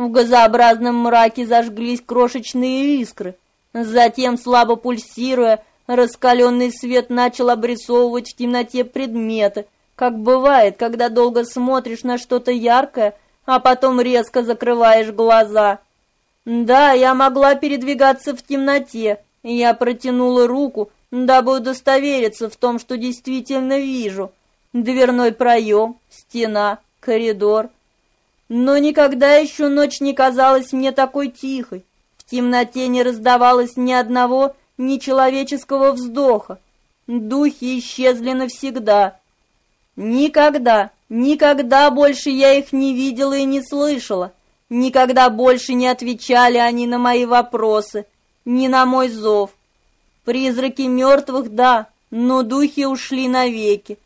В газообразном мраке зажглись крошечные искры. Затем, слабо пульсируя, раскаленный свет начал обрисовывать в темноте предметы, как бывает, когда долго смотришь на что-то яркое, а потом резко закрываешь глаза. Да, я могла передвигаться в темноте. Я протянула руку, дабы удостовериться в том, что действительно вижу. Дверной проем, стена, коридор. Но никогда еще ночь не казалась мне такой тихой. В темноте не раздавалось ни одного нечеловеческого вздоха. Духи исчезли навсегда. Никогда, никогда больше я их не видела и не слышала. Никогда больше не отвечали они на мои вопросы, ни на мой зов. Призраки мертвых, да, но духи ушли навеки.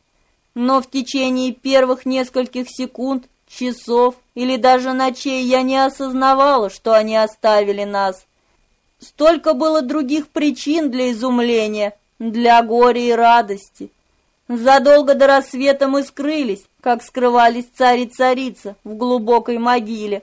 Но в течение первых нескольких секунд, часов или даже ночей я не осознавала, что они оставили нас. Столько было других причин для изумления, для горя и радости. Задолго до рассвета мы скрылись, как скрывались царь и царица в глубокой могиле.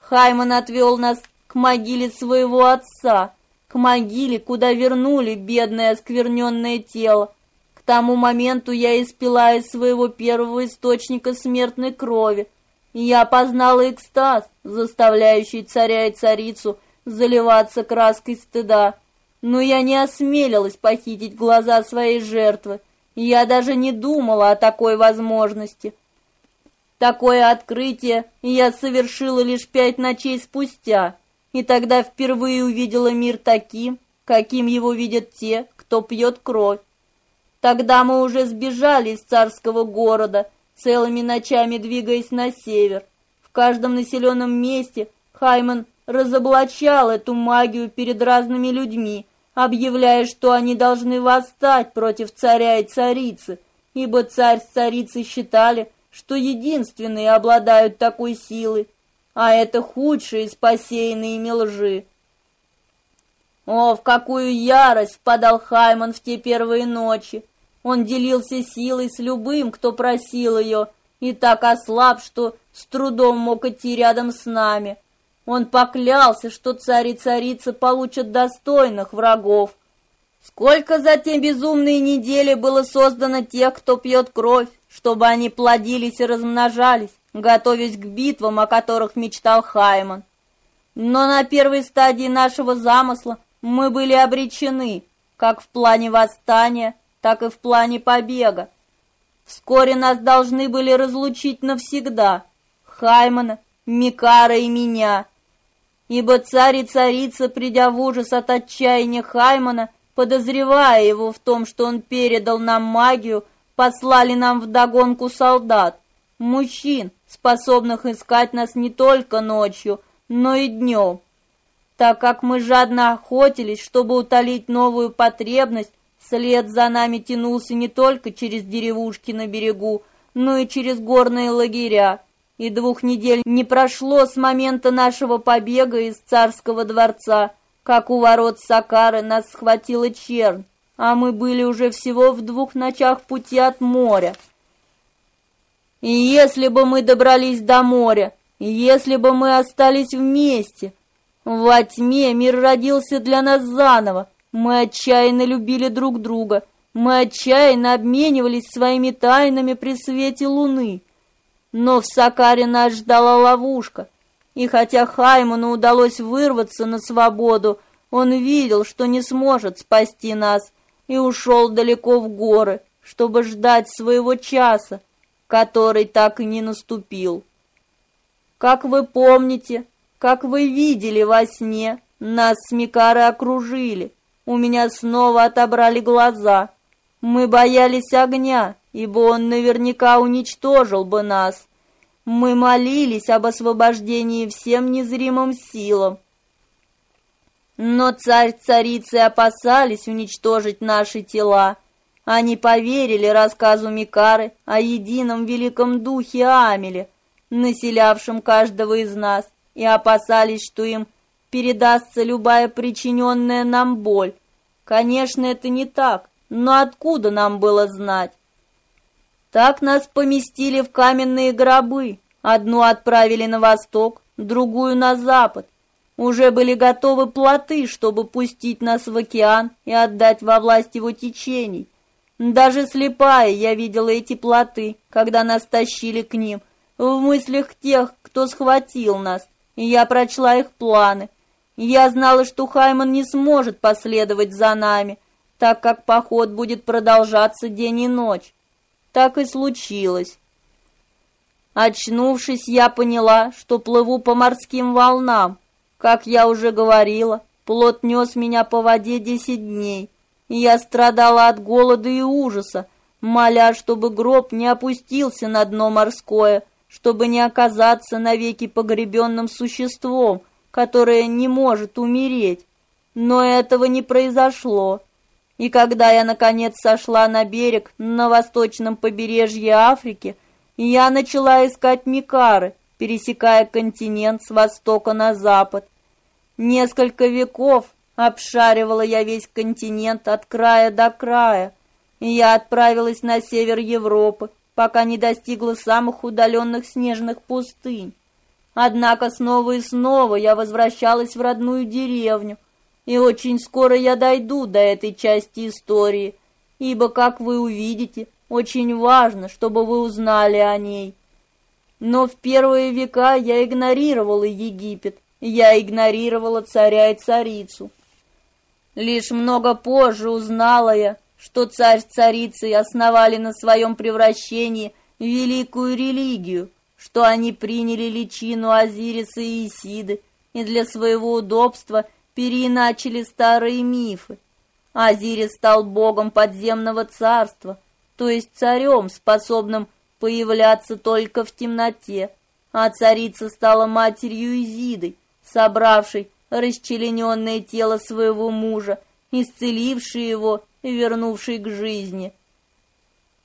Хайман отвел нас к могиле своего отца, к могиле, куда вернули бедное оскверненное тело. К тому моменту я испила из своего первого источника смертной крови, я познала экстаз, заставляющий царя и царицу заливаться краской стыда. Но я не осмелилась похитить глаза своей жертвы, я даже не думала о такой возможности. Такое открытие я совершила лишь пять ночей спустя, и тогда впервые увидела мир таким, каким его видят те, кто пьет кровь. Тогда мы уже сбежали из царского города, целыми ночами двигаясь на север. В каждом населенном месте Хайман разоблачал эту магию перед разными людьми, объявляя, что они должны восстать против царя и царицы, ибо царь с царицей считали, что единственные обладают такой силой, а это худшее из посеянной ими лжи. О, в какую ярость впадал Хайман в те первые ночи! Он делился силой с любым, кто просил ее, и так ослаб, что с трудом мог идти рядом с нами. Он поклялся, что царь и царица получат достойных врагов. Сколько за те безумные недели было создано тех, кто пьет кровь, чтобы они плодились и размножались. готовясь к битвам, о которых мечтал Хайман. Но на первой стадии нашего замысла мы были обречены, как в плане восстания, так и в плане побега. Вскоре нас должны были разлучить навсегда, Хаймана, Микара и меня. Ибо царь и царица, придя в ужас от отчаяния Хаймана, подозревая его в том, что он передал нам магию, послали нам вдогонку солдат, мужчин, способных искать нас не только ночью, но и днем. Так как мы жадно охотились, чтобы утолить новую потребность, след за нами тянулся не только через деревушки на берегу, но и через горные лагеря. И двух недель не прошло с момента нашего побега из царского дворца, как у ворот Сакары нас схватила чернь, а мы были уже всего в двух ночах пути от моря. И если бы мы добрались до моря, если бы мы остались вместе, во тьме мир родился для нас заново, мы отчаянно любили друг друга, мы отчаянно обменивались своими тайнами при свете луны. Но в Сакаре нас ждала ловушка, и хотя Хайману удалось вырваться на свободу, он видел, что не сможет спасти нас, и ушел далеко в горы, чтобы ждать своего часа, который так и не наступил. Как вы помните, как вы видели во сне, нас с Микарой окружили, у меня снова отобрали глаза. Мы боялись огня, ибо он наверняка уничтожил бы нас. Мы молились об освобождении всем незримым силам. Но царь-царицы опасались уничтожить наши тела. Они поверили рассказу Микары о едином великом духе Амеле, населявшем каждого из нас, и опасались, что им передастся любая причиненная нам боль. Конечно, это не так, но откуда нам было знать? Так нас поместили в каменные гробы. Одну отправили на восток, другую на запад. Уже были готовы плоты, чтобы пустить нас в океан и отдать во власть его течений. Даже слепая я видела эти плоты, когда нас тащили к ним, в мыслях тех, кто схватил нас, и я прочла их планы. Я знала, что Хайман не сможет последовать за нами, так как поход будет продолжаться день и ночь. Так и случилось. Очнувшись, я поняла, что плыву по морским волнам. Как я уже говорила, плот нес меня по воде десять дней, и я страдала от голода и ужаса, моля, чтобы гроб не опустился на дно морское, чтобы не оказаться навеки погребенным существом, которое не может умереть. Но этого не произошло. И когда я, наконец, сошла на берег на восточном побережье Африки, я начала искать Микары, пересекая континент с востока на запад. Несколько веков обшаривала я весь континент от края до края, и я отправилась на север Европы, пока не достигла самых удаленных снежных пустынь. Однако снова и снова я возвращалась в родную деревню, и очень скоро я дойду до этой части истории, ибо, как вы увидите, очень важно, чтобы вы узнали о ней. Но в первые века я игнорировала Египет, я игнорировала царя и царицу. Лишь много позже узнала я, что царь с царицей основали на своем превращении великую религию, что они приняли личину Азириса и Исиды и для своего удобства переиначили старые мифы. Азирис стал богом подземного царства, то есть царем, способным появляться только в темноте, а царица стала матерью Изидой, собравшей расчлененное тело своего мужа, исцелившей его и вернувшей к жизни.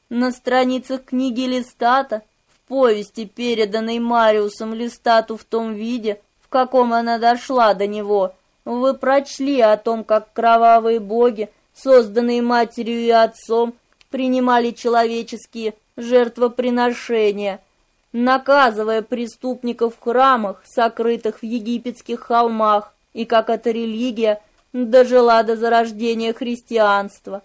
На страницах книги Листата повести, переданной Мариусом Листату в том виде, в каком она дошла до него, вы прочли о том, как кровавые боги, созданные матерью и отцом, принимали человеческие жертвоприношения, наказывая преступников в храмах, сокрытых в египетских холмах, и как эта религия дожила до зарождения христианства.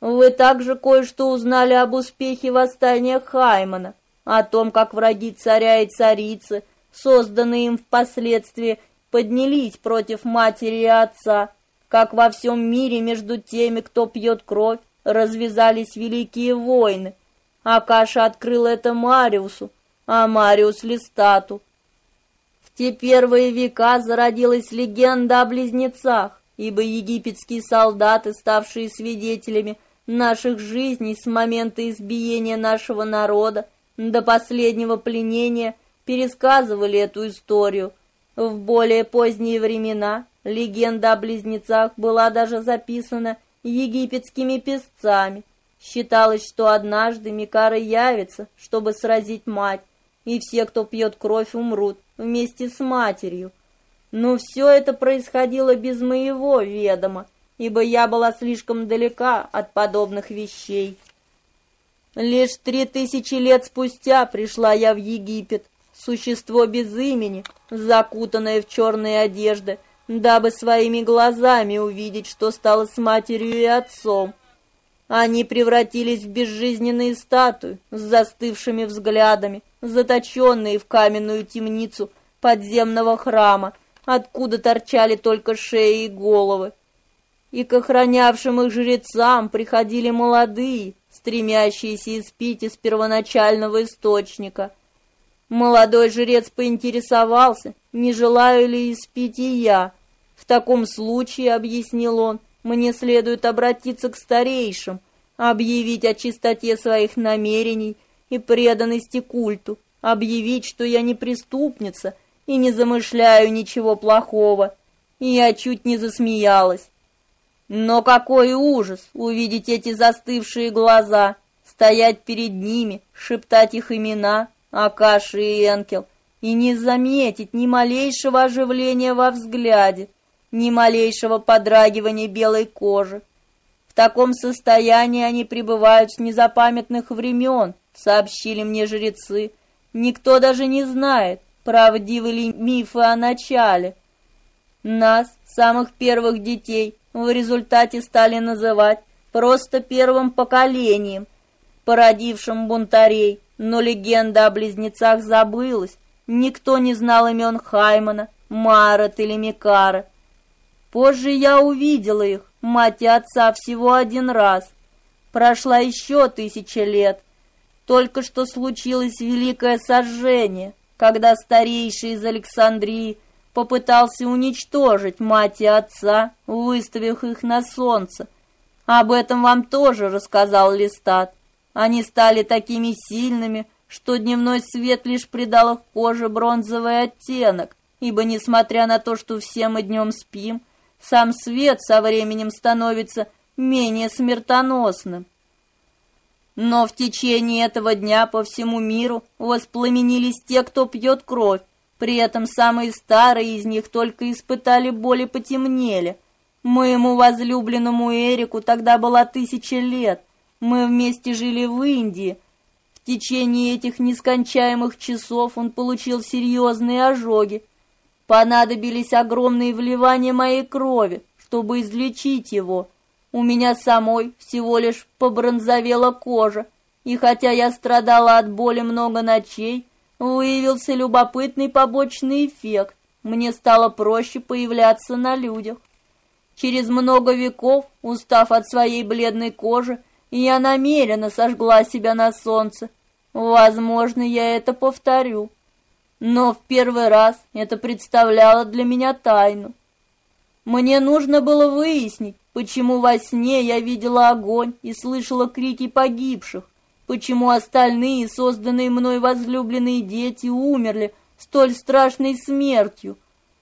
Вы также кое-что узнали об успехе восстания Хаймана, о том, как враги царя и царицы, созданные им впоследствии, поднялись против матери и отца, как во всем мире между теми, кто пьет кровь, развязались великие войны. Акаша открыл это Мариусу, а Мариус Листату. В те первые века зародилась легенда о близнецах, ибо египетские солдаты, ставшие свидетелями наших жизней с момента избиения нашего народа до последнего пленения, пересказывали эту историю. В более поздние времена легенда о близнецах была даже записана египетскими песцами. Считалось, что однажды Микара явится, чтобы сразить мать, и все, кто пьет кровь, умрут вместе с матерью. Но все это происходило без моего ведома, ибо я была слишком далека от подобных вещей. Лишь три тысячи лет спустя пришла я в Египет, существо без имени, закутанное в черные одежды, дабы своими глазами увидеть, что стало с матерью и отцом. Они превратились в безжизненные статуи с застывшими взглядами, заточенные в каменную темницу подземного храма, откуда торчали только шеи и головы. И к охранявшим их жрецам приходили молодые, стремящиеся испить из первоначального источника. Молодой жрец поинтересовался, не желаю ли испить и я. В таком случае, объяснил он, мне следует обратиться к старейшим, объявить о чистоте своих намерений и преданности культу, объявить, что я не преступница и не замышляю ничего плохого. И я чуть не засмеялась. Но какой ужас увидеть эти застывшие глаза, стоять перед ними, шептать их имена, Акаши и Энкел, и не заметить ни малейшего оживления во взгляде, ни малейшего подрагивания белой кожи. В таком состоянии они пребывают с незапамятных времен, сообщили мне жрецы. Никто даже не знает, правдивы ли мифы о начале. Нас, самых первых детей, в результате стали называть просто первым поколением, породившим бунтарей, но легенда о близнецах забылась. Никто не знал имен Хаймана, Марат или Микара. Позже я увидела их, мать и отца, всего один раз. Прошла еще тысяча лет. Только что случилось великое сожжение, когда старейший из Александрии попытался уничтожить мать и отца, выставив их на солнце. Об этом вам тоже рассказал Листат. Они стали такими сильными, что дневной свет лишь придал их коже бронзовый оттенок, ибо, несмотря на то, что все мы днем спим, сам свет со временем становится менее смертоносным. Но в течение этого дня по всему миру воспламенились те, кто пьет кровь, при этом самые старые из них только испытали боль и потемнели. Моему возлюбленному Эрику тогда было тысяча лет. Мы вместе жили в Индии. В течение этих нескончаемых часов он получил серьезные ожоги, Понадобились огромные вливания моей крови, чтобы излечить его. У меня самой всего лишь побронзовела кожа, и хотя я страдала от боли много ночей, выявился любопытный побочный эффект. Мне стало проще появляться на людях. Через много веков, устав от своей бледной кожи, я намеренно сожгла себя на солнце. Возможно, я это повторю но в первый раз это представляло для меня тайну. Мне нужно было выяснить, почему во сне я видела огонь и слышала крики погибших, почему остальные, созданные мной возлюбленные дети, умерли столь страшной смертью.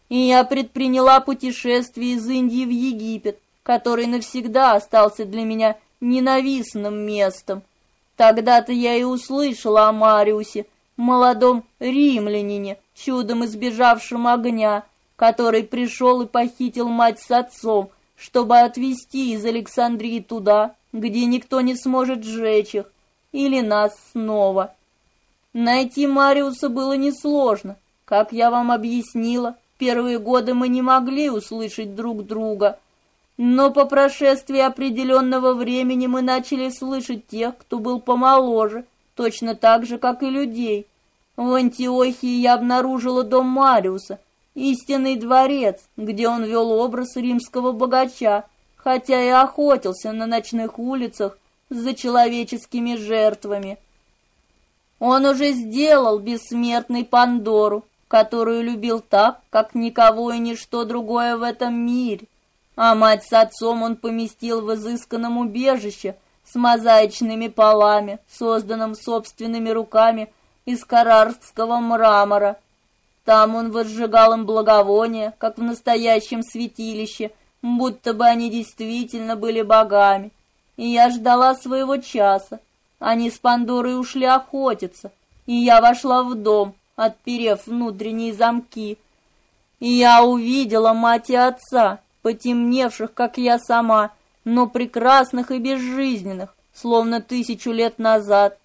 И я предприняла путешествие из Индии в Египет, который навсегда остался для меня ненавистным местом. Тогда-то я и услышала о Мариусе, молодом римлянине, чудом избежавшем огня, который пришел и похитил мать с отцом, чтобы отвезти из Александрии туда, где никто не сможет сжечь их, или нас снова. Найти Мариуса было несложно. Как я вам объяснила, первые годы мы не могли услышать друг друга. Но по прошествии определенного времени мы начали слышать тех, кто был помоложе, точно так же, как и людей. В Антиохии я обнаружила дом Мариуса, истинный дворец, где он вел образ римского богача, хотя и охотился на ночных улицах за человеческими жертвами. Он уже сделал бессмертной Пандору, которую любил так, как никого и ничто другое в этом мире. А мать с отцом он поместил в изысканном убежище с мозаичными полами, созданном собственными руками из карарского мрамора. Там он возжигал им благовония, как в настоящем святилище, будто бы они действительно были богами. И я ждала своего часа. Они с Пандорой ушли охотиться, и я вошла в дом, отперев внутренние замки. И я увидела мать и отца, потемневших, как я сама, но прекрасных и безжизненных, словно тысячу лет назад.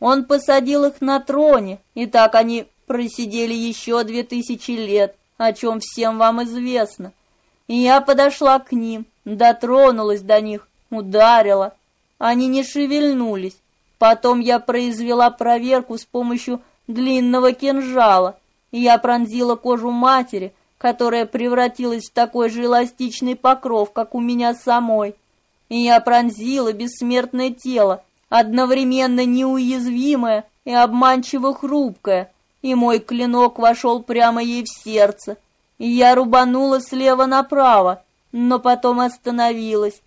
Он посадил их на троне, и так они просидели еще две тысячи лет, о чем всем вам известно. И я подошла к ним, дотронулась до них, ударила. Они не шевельнулись. Потом я произвела проверку с помощью длинного кинжала, я пронзила кожу матери, которая превратилась в такой же эластичный покров, как у меня самой. И я пронзила бессмертное тело, одновременно неуязвимое и обманчиво хрупкое, и мой клинок вошел прямо ей в сердце. Я рубанула слева направо, но потом остановилась.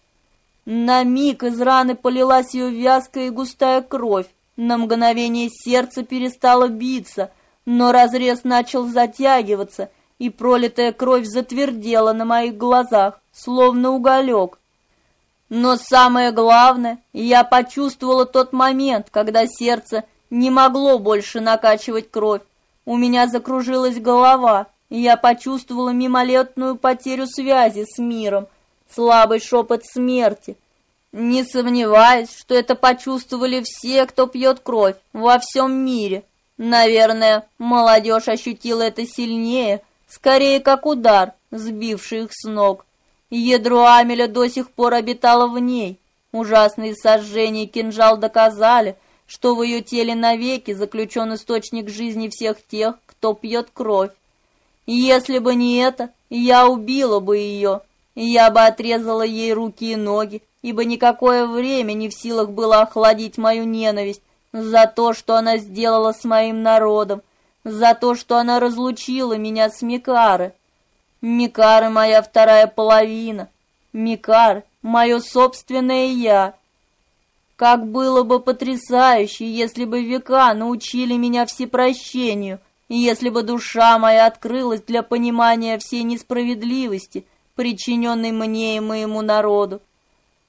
На миг из раны полилась ее вязкая и густая кровь, на мгновение сердце перестало биться, но разрез начал затягиваться, и пролитая кровь затвердела на моих глазах, словно уголек. Но самое главное, я почувствовала тот момент, когда сердце не могло больше накачивать кровь. У меня закружилась голова, и я почувствовала мимолетную потерю связи с миром, слабый шепот смерти, не сомневаюсь, что это почувствовали все, кто пьет кровь во всем мире. Наверное, молодежь ощутила это сильнее, скорее как удар, сбивший их с ног. Ядро Амеля до сих пор обитало в ней. Ужасные сожжения кинжал доказали, что в ее теле навеки заключен источник жизни всех тех, кто пьет кровь. Если бы не это, я убила бы ее, я бы отрезала ей руки и ноги, ибо никакое время не в силах было охладить мою ненависть за то, что она сделала с моим народом, за то, что она разлучила меня с Микары. Микары моя вторая половина, Микар мое собственное я. Как было бы потрясающе, если бы века научили меня всепрощению, если бы душа моя открылась для понимания всей несправедливости, причиненной мне и моему народу.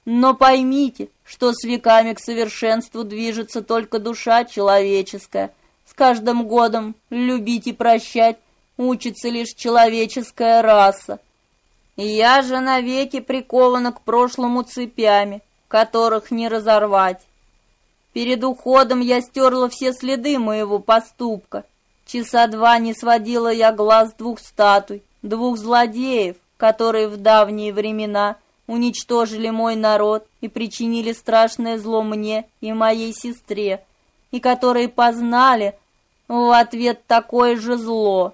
Но поймите, что с веками к совершенству движется только душа человеческая. С каждым годом любить и прощать учится лишь человеческая раса. Я же навеки прикована к прошлому цепями, которых не разорвать. Перед уходом я стерла все следы моего поступка. Часа два не сводила я глаз двух статуй, двух злодеев, которые в давние времена уничтожили мой народ и причинили страшное зло мне и моей сестре, и которые познали в ответ такое же зло.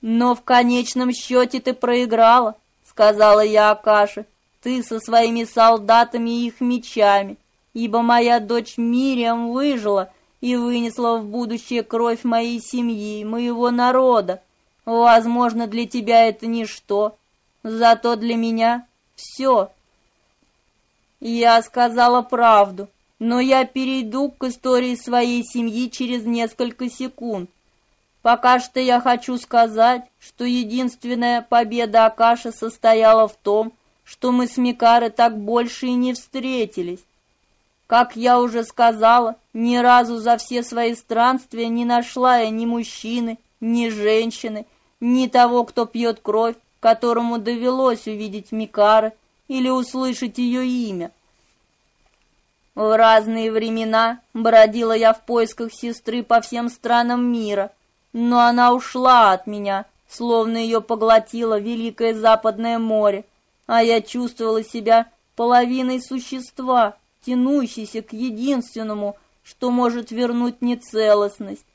Но в конечном счете ты проиграла, сказала я Акаше, ты со своими солдатами и их мечами, ибо моя дочь Мириам выжила и вынесла в будущее кровь моей семьи, моего народа. Возможно, для тебя это ничто, Зато для меня все. Я сказала правду, но я перейду к истории своей семьи через несколько секунд. Пока что я хочу сказать, что единственная победа Акаши состояла в том, что мы с Микарой так больше и не встретились. Как я уже сказала, ни разу за все свои странствия не нашла я ни мужчины, ни женщины, ни того, кто пьет кровь, которому довелось увидеть Микары или услышать ее имя. В разные времена бродила я в поисках сестры по всем странам мира, но она ушла от меня, словно ее поглотило великое западное море, а я чувствовала себя половиной существа, тянущийся к единственному, что может вернуть нецелостность.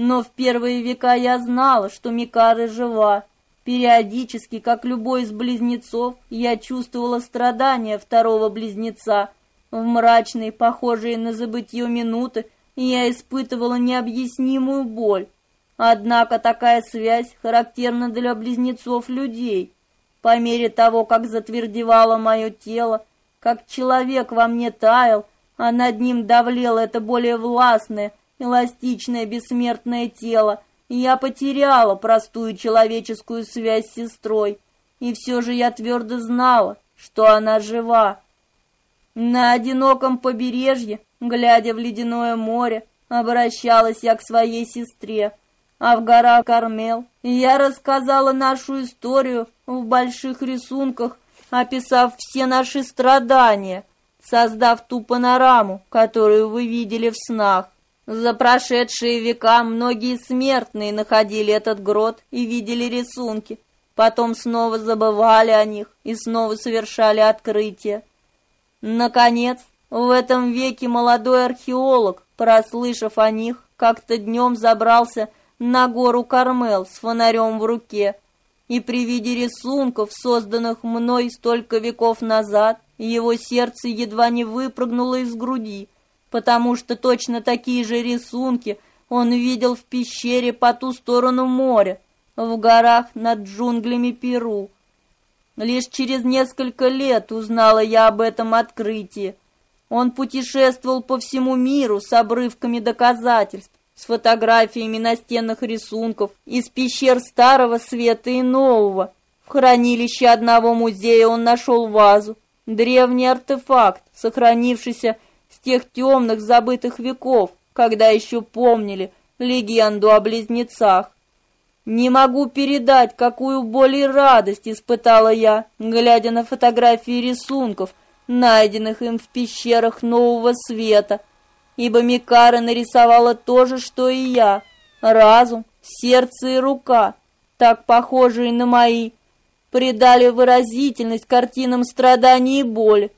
Но в первые века я знала, что Микара жива. Периодически, как любой из близнецов, я чувствовала страдания второго близнеца. В мрачные, похожие на забытье минуты, я испытывала необъяснимую боль. Однако такая связь характерна для близнецов людей. По мере того, как затвердевало мое тело, как человек во мне таял, а над ним давлело это более властное, эластичное бессмертное тело, я потеряла простую человеческую связь с сестрой, и все же я твердо знала, что она жива. На одиноком побережье, глядя в ледяное море, обращалась я к своей сестре, а в горах Кармел я рассказала нашу историю в больших рисунках, описав все наши страдания, создав ту панораму, которую вы видели в снах. За прошедшие века многие смертные находили этот грот и видели рисунки, потом снова забывали о них и снова совершали открытия. Наконец, в этом веке молодой археолог, прослышав о них, как-то днем забрался на гору Кармел с фонарем в руке, и при виде рисунков, созданных мной столько веков назад, его сердце едва не выпрыгнуло из груди, потому что точно такие же рисунки он видел в пещере по ту сторону моря, в горах над джунглями Перу. Лишь через несколько лет узнала я об этом открытии. Он путешествовал по всему миру с обрывками доказательств, с фотографиями настенных рисунков из пещер Старого Света и Нового. В хранилище одного музея он нашел вазу, древний артефакт, сохранившийся с тех темных забытых веков, когда еще помнили легенду о близнецах. Не могу передать, какую боль и радость испытала я, глядя на фотографии рисунков, найденных им в пещерах Нового Света, ибо Микара нарисовала то же, что и я. Разум, сердце и рука, так похожие на мои, придали выразительность картинам страданий и боли.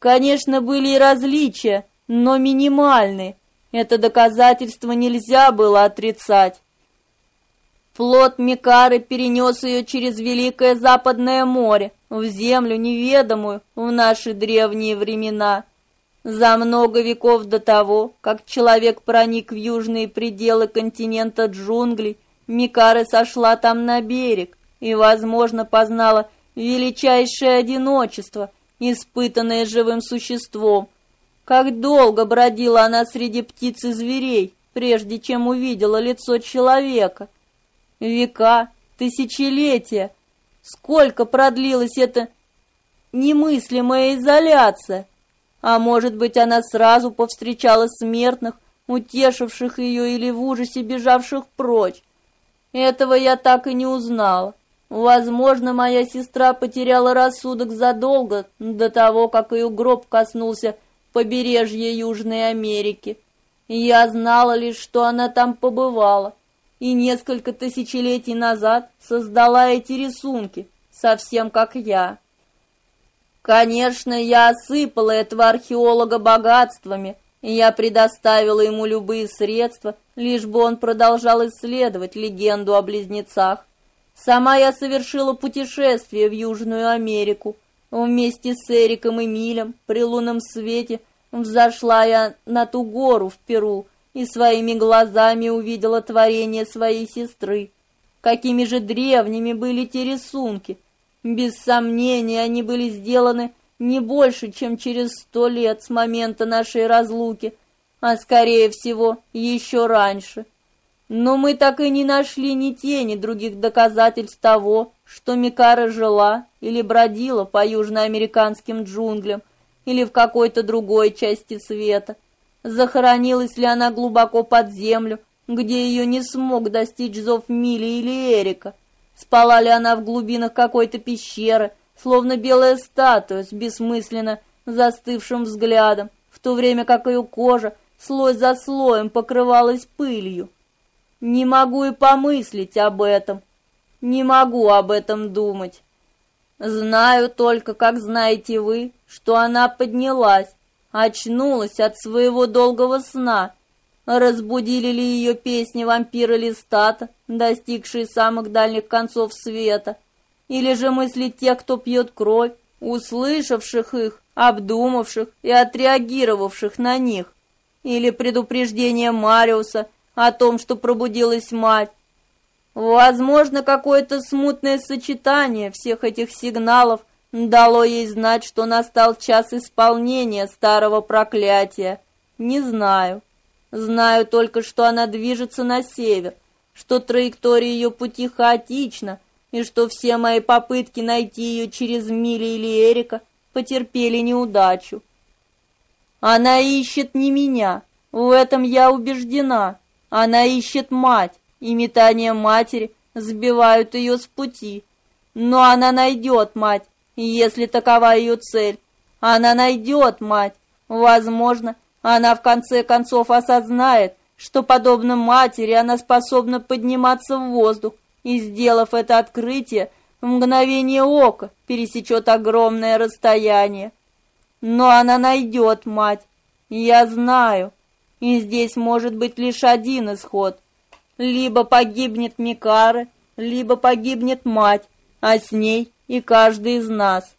Конечно, были и различия, но минимальные. Это доказательство нельзя было отрицать. Флот Микары перенес ее через Великое Западное море, в землю неведомую в наши древние времена. За много веков до того, как человек проник в южные пределы континента джунглей, Микара сошла там на берег и, возможно, познала величайшее одиночество, испытанное живым существом. Как долго бродила она среди птиц и зверей, прежде чем увидела лицо человека. Века, тысячелетия. Сколько продлилась эта немыслимая изоляция? А может быть, она сразу повстречала смертных, утешивших ее или в ужасе бежавших прочь. Этого я так и не узнала. Возможно, моя сестра потеряла рассудок задолго до того, как ее гроб коснулся побережья Южной Америки. Я знала лишь, что она там побывала, и несколько тысячелетий назад создала эти рисунки, совсем как я. Конечно, я осыпала этого археолога богатствами, и я предоставила ему любые средства, лишь бы он продолжал исследовать легенду о близнецах. Сама я совершила путешествие в Южную Америку. Вместе с Эриком и Милем при лунном свете взошла я на ту гору в Перу и своими глазами увидела творение своей сестры. Какими же древними были те рисунки — без сомнения, они были сделаны не больше, чем через сто лет с момента нашей разлуки, а скорее всего, еще раньше. Но мы так и не нашли ни тени других доказательств того, что Микара жила или бродила по южноамериканским джунглям или в какой-то другой части света. Захоронилась ли она глубоко под землю, где ее не смог достичь зов Мили или Эрика? Спала ли она в глубинах какой-то пещеры, словно белая статуя с бессмысленно застывшим взглядом, в то время как ее кожа слой за слоем покрывалась пылью. Не могу и помыслить об этом. Не могу об этом думать. Знаю только, как знаете вы, что она поднялась, очнулась от своего долгого сна. Разбудили ли ее песни вампира Листата, достигшие самых дальних концов света, или же мысли тех, кто пьет кровь, услышавших их, обдумавших и отреагировавших на них, или предупреждение Мариуса о том, что пробудилась мать. Возможно, какое-то смутное сочетание всех этих сигналов дало ей знать, что настал час исполнения старого проклятия. Не знаю. Знаю только, что она движется на север, что траектория ее пути хаотична, и что все мои попытки найти ее через Мили или Эрика потерпели неудачу. Она ищет не меня, в этом я убеждена. Она ищет мать, и метания матери сбивают ее с пути. Но она найдет мать, если такова ее цель. Она найдет мать. Возможно, она в конце концов осознает, что подобно матери она способна подниматься в воздух, и сделав это открытие, в мгновение ока пересечет огромное расстояние. Но она найдет мать. Я знаю. И здесь может быть лишь один исход. Либо погибнет Микара, либо погибнет мать, а с ней и каждый из нас.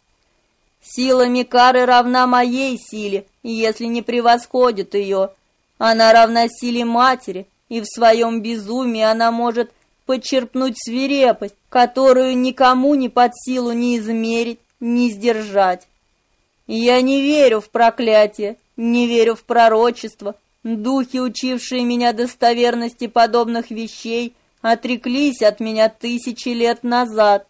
Сила Микары равна моей силе, если не превосходит ее. Она равна силе матери, и в своем безумии она может подчерпнуть свирепость, которую никому не под силу ни измерить, ни сдержать. Я не верю в проклятие, не верю в пророчество. Духи, учившие меня достоверности подобных вещей, отреклись от меня тысячи лет назад.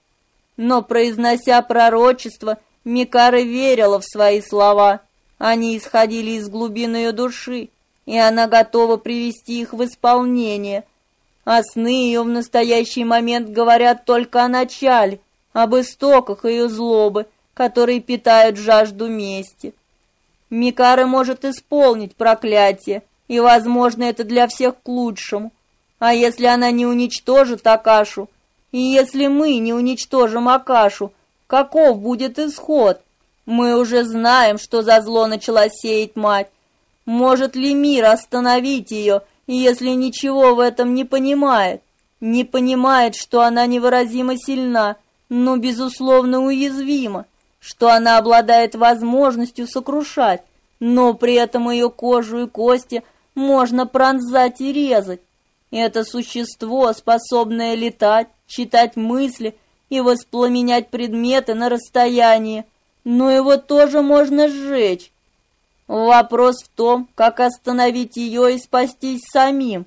Но, произнося пророчество, Микара верила в свои слова. Они исходили из глубин ее души, и она готова привести их в исполнение. А сны ее в настоящий момент говорят только о начале, об истоках ее злобы, которые питают жажду мести. Микара может исполнить проклятие, и, возможно, это для всех к лучшему. А если она не уничтожит Акашу, и если мы не уничтожим Акашу, каков будет исход? Мы уже знаем, что за зло начала сеять мать. Может ли мир остановить ее, если ничего в этом не понимает? Не понимает, что она невыразимо сильна, но безусловно уязвима, что она обладает возможностью сокрушать, но при этом ее кожу и кости можно пронзать и резать. Это существо, способное летать, читать мысли и воспламенять предметы на расстоянии, но его тоже можно сжечь. Вопрос в том, как остановить ее и спастись самим.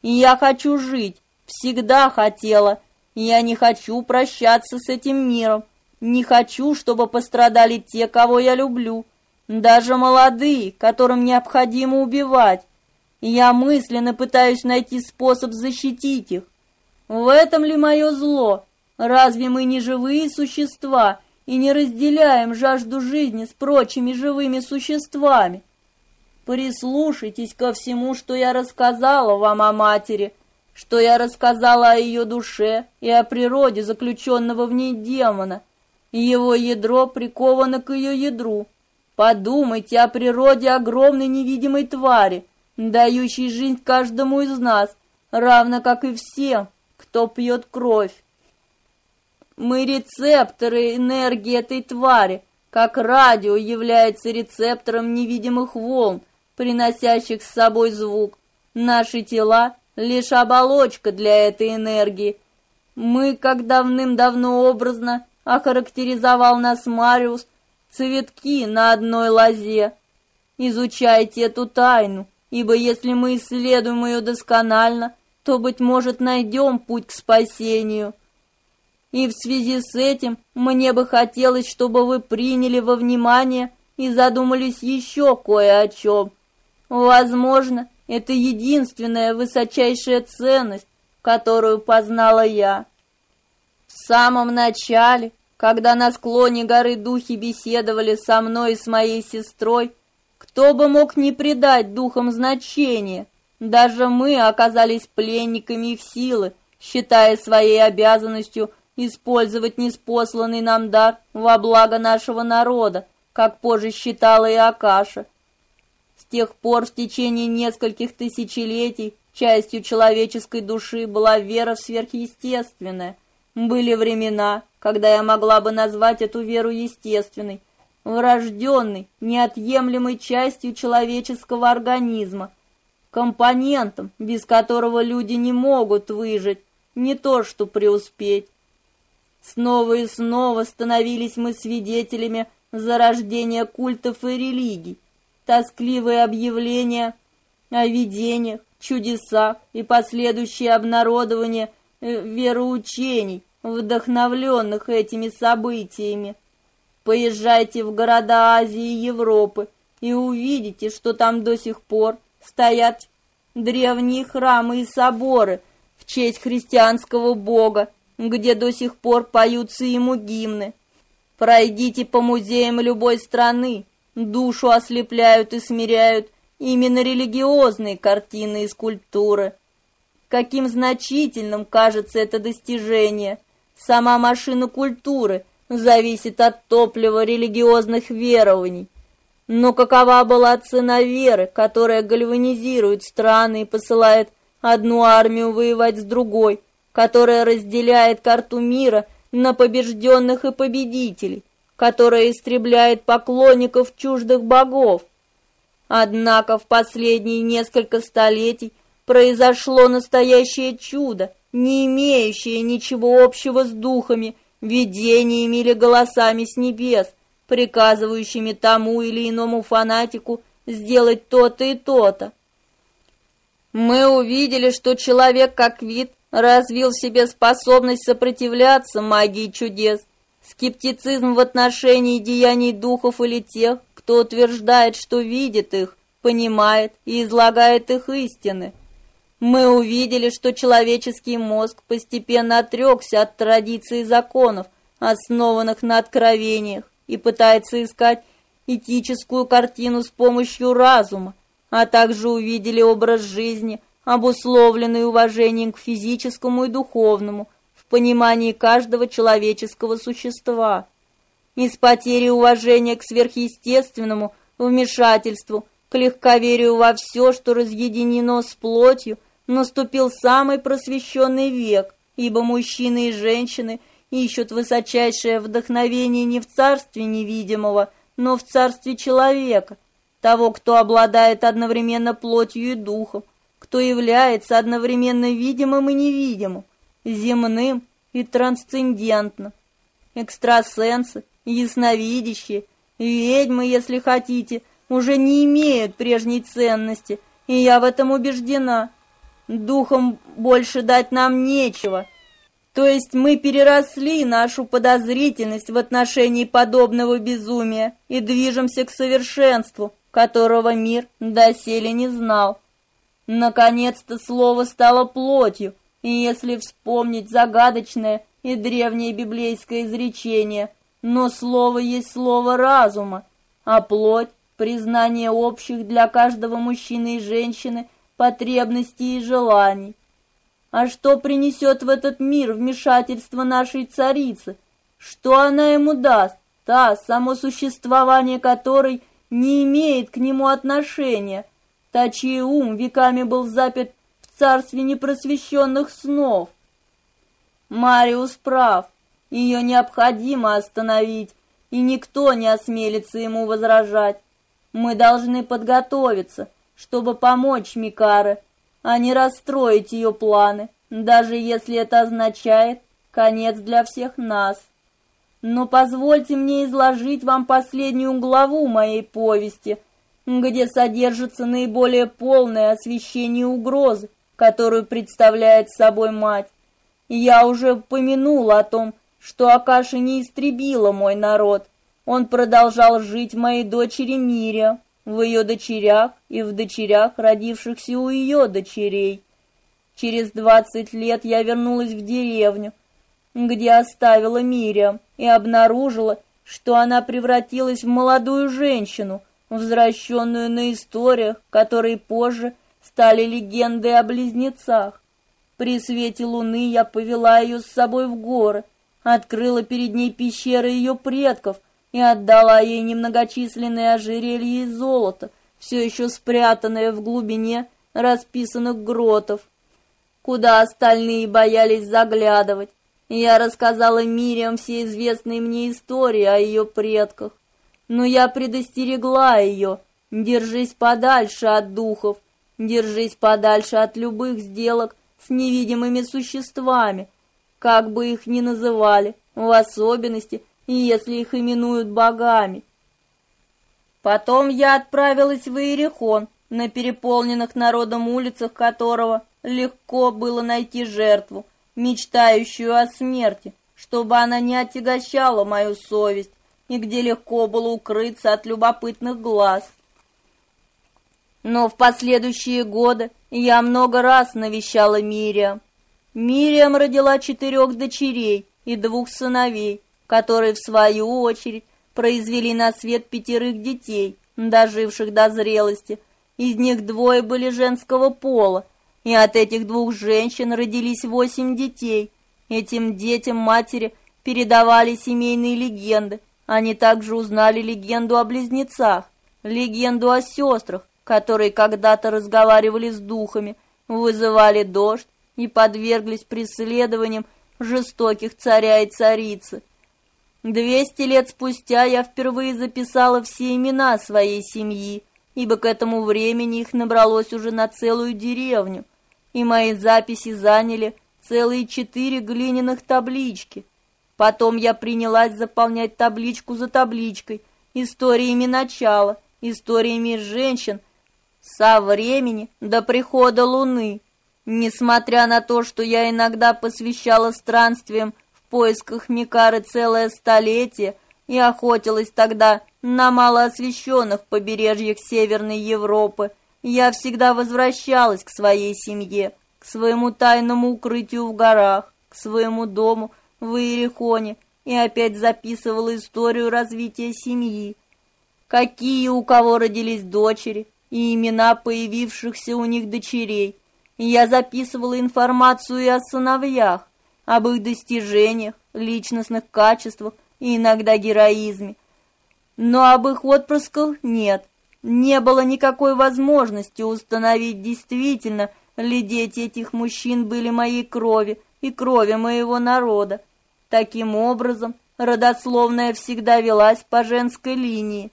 Я хочу жить, всегда хотела. Я не хочу прощаться с этим миром. Не хочу, чтобы пострадали те, кого я люблю. Даже молодые, которым необходимо убивать. Я мысленно пытаюсь найти способ защитить их. В этом ли мое зло? Разве мы не живые существа и не разделяем жажду жизни с прочими живыми существами? Прислушайтесь ко всему, что я рассказала вам о матери, что я рассказала о ее душе и о природе заключенного в ней демона. Его ядро приковано к ее ядру. Подумайте о природе огромной невидимой твари, дающий жизнь каждому из нас, равно как и всем, кто пьет кровь. Мы рецепторы энергии этой твари, как радио является рецептором невидимых волн, приносящих с собой звук. Наши тела — лишь оболочка для этой энергии. Мы, как давным-давно образно охарактеризовал нас Мариус, цветки на одной лозе. Изучайте эту тайну, ибо если мы исследуем ее досконально, то, быть может, найдем путь к спасению. И в связи с этим мне бы хотелось, чтобы вы приняли во внимание и задумались еще кое о чем. Возможно, это единственная высочайшая ценность, которую познала я. В самом начале, когда на склоне горы духи беседовали со мной и с моей сестрой, кто бы мог не придать духам значения? Даже мы оказались пленниками их силы, считая своей обязанностью использовать неспосланный нам дар во благо нашего народа, как позже считала и Акаша, тех пор в течение нескольких тысячелетий частью человеческой души была вера в сверхъестественное. Были времена, когда я могла бы назвать эту веру естественной, врожденной, неотъемлемой частью человеческого организма, компонентом, без которого люди не могут выжить, не то что преуспеть. Снова и снова становились мы свидетелями зарождения культов и религий, тоскливые объявления о видениях, чудесах и последующее обнародование э, вероучений, вдохновленных этими событиями. Поезжайте в города Азии и Европы и увидите, что там до сих пор стоят древние храмы и соборы в честь христианского бога, где до сих пор поются ему гимны. Пройдите по музеям любой страны, душу ослепляют и смиряют именно религиозные картины и скульптуры. Каким значительным кажется это достижение. Сама машина культуры зависит от топлива религиозных верований. Но какова была цена веры, которая гальванизирует страны и посылает одну армию воевать с другой, которая разделяет карту мира на побежденных и победителей, которая истребляет поклонников чуждых богов? Однако в последние несколько столетий произошло настоящее чудо, не имеющее ничего общего с духами, видениями или голосами с небес, приказывающими тому или иному фанатику сделать то-то и то-то. Мы увидели, что человек как вид развил в себе способность сопротивляться магии чудес, скептицизм в отношении деяний духов или тех, кто утверждает, что видит их, понимает и излагает их истины. Мы увидели, что человеческий мозг постепенно отрекся от традиций и законов, основанных на откровениях, и пытается искать этическую картину с помощью разума, а также увидели образ жизни, обусловленный уважением к физическому и духовному, в понимании каждого человеческого существа. Из потери уважения к сверхъестественному вмешательству, к легковерию во все, что разъединено с плотью, наступил самый просвещенный век, ибо мужчины и женщины – ищут высочайшее вдохновение не в царстве невидимого, но в царстве человека, того, кто обладает одновременно плотью и духом, кто является одновременно видимым и невидимым, земным и трансцендентным. Экстрасенсы, ясновидящие, ведьмы, если хотите, уже не имеют прежней ценности, и я в этом убеждена. Духом больше дать нам нечего — то есть мы переросли нашу подозрительность в отношении подобного безумия и движемся к совершенству, которого мир доселе не знал. Наконец-то слово стало плотью, и если вспомнить загадочное и древнее библейское изречение, но слово есть слово разума, а плоть — признание общих для каждого мужчины и женщины потребностей и желаний. А что принесет в этот мир вмешательство нашей царицы? Что она ему даст, та, само существование которой не имеет к нему отношения, та, чей ум веками был запят в царстве непросвещенных снов? Мариус прав, ее необходимо остановить, и никто не осмелится ему возражать. Мы должны подготовиться, чтобы помочь Микаре, а не расстроить ее планы, даже если это означает конец для всех нас. Но позвольте мне изложить вам последнюю главу моей повести, где содержится наиболее полное освещение угрозы, которую представляет собой мать. Я уже упомянула о том, что Акаша не истребила мой народ. Он продолжал жить моей дочери Мире, в ее дочерях и в дочерях, родившихся у ее дочерей. Через двадцать лет я вернулась в деревню, где оставила Мириам, и обнаружила, что она превратилась в молодую женщину, возвращенную на историях, которые позже стали легендой о близнецах. При свете луны я повела ее с собой в горы, открыла перед ней пещеры ее предков — и отдала ей немногочисленные ожерелья из золота, все еще спрятанное в глубине расписанных гротов, куда остальные боялись заглядывать. Я рассказала Мириам все известные мне истории о ее предках, но я предостерегла ее, держись подальше от духов, держись подальше от любых сделок с невидимыми существами, как бы их ни называли, в особенности, если их именуют богами. Потом я отправилась в Иерихон, на переполненных народом улицах которого легко было найти жертву, мечтающую о смерти, чтобы она не отягощала мою совесть, и где легко было укрыться от любопытных глаз. Но в последующие годы я много раз навещала Мириам. Мириам родила четырех дочерей и двух сыновей, которые, в свою очередь, произвели на свет пятерых детей, доживших до зрелости. Из них двое были женского пола, и от этих двух женщин родились восемь детей. Этим детям матери передавали семейные легенды. Они также узнали легенду о близнецах, легенду о сестрах, которые когда-то разговаривали с духами, вызывали дождь и подверглись преследованиям жестоких царя и царицы. Двести лет спустя я впервые записала все имена своей семьи, ибо к этому времени их набралось уже на целую деревню, и мои записи заняли целые четыре глиняных таблички. Потом я принялась заполнять табличку за табличкой историями начала, историями женщин со времени до прихода Луны. Несмотря на то, что я иногда посвящала странствиям поисках Микары целое столетие и охотилась тогда на малоосвещенных побережьях Северной Европы, я всегда возвращалась к своей семье, к своему тайному укрытию в горах, к своему дому в Иерихоне и опять записывала историю развития семьи. Какие у кого родились дочери и имена появившихся у них дочерей. Я записывала информацию и о сыновьях, об их достижениях, личностных качествах и иногда героизме. Но об их отпрысках нет. Не было никакой возможности установить действительно ли дети этих мужчин были моей крови и крови моего народа. Таким образом, родословная всегда велась по женской линии.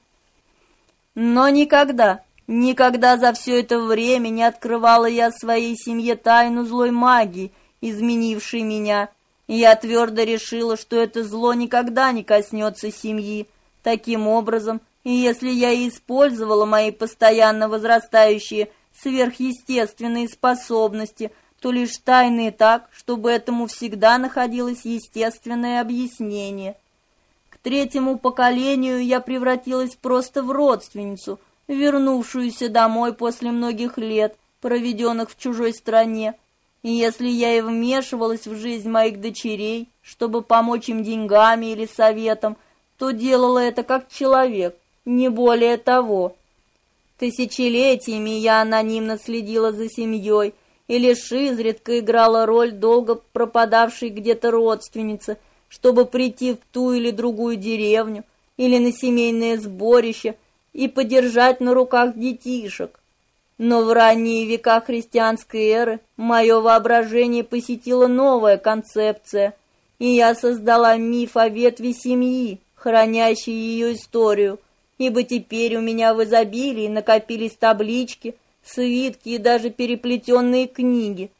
Но никогда, никогда за все это время не открывала я своей семье тайну злой магии – изменивший меня. Я твердо решила, что это зло никогда не коснется семьи. Таким образом, если я и использовала мои постоянно возрастающие сверхъестественные способности, то лишь тайные так, чтобы этому всегда находилось естественное объяснение. К третьему поколению я превратилась просто в родственницу, вернувшуюся домой после многих лет, проведенных в чужой стране, и если я и вмешивалась в жизнь моих дочерей, чтобы помочь им деньгами или советом, то делала это как человек, не более того. Тысячелетиями я анонимно следила за семьей, и лишь изредка играла роль долго пропадавшей где-то родственницы, чтобы прийти в ту или другую деревню или на семейное сборище и подержать на руках детишек. Но в ранние века христианской эры мое воображение посетила новая концепция, и я создала миф о ветви семьи, хранящей ее историю, ибо теперь у меня в изобилии накопились таблички, свитки и даже переплетенные книги.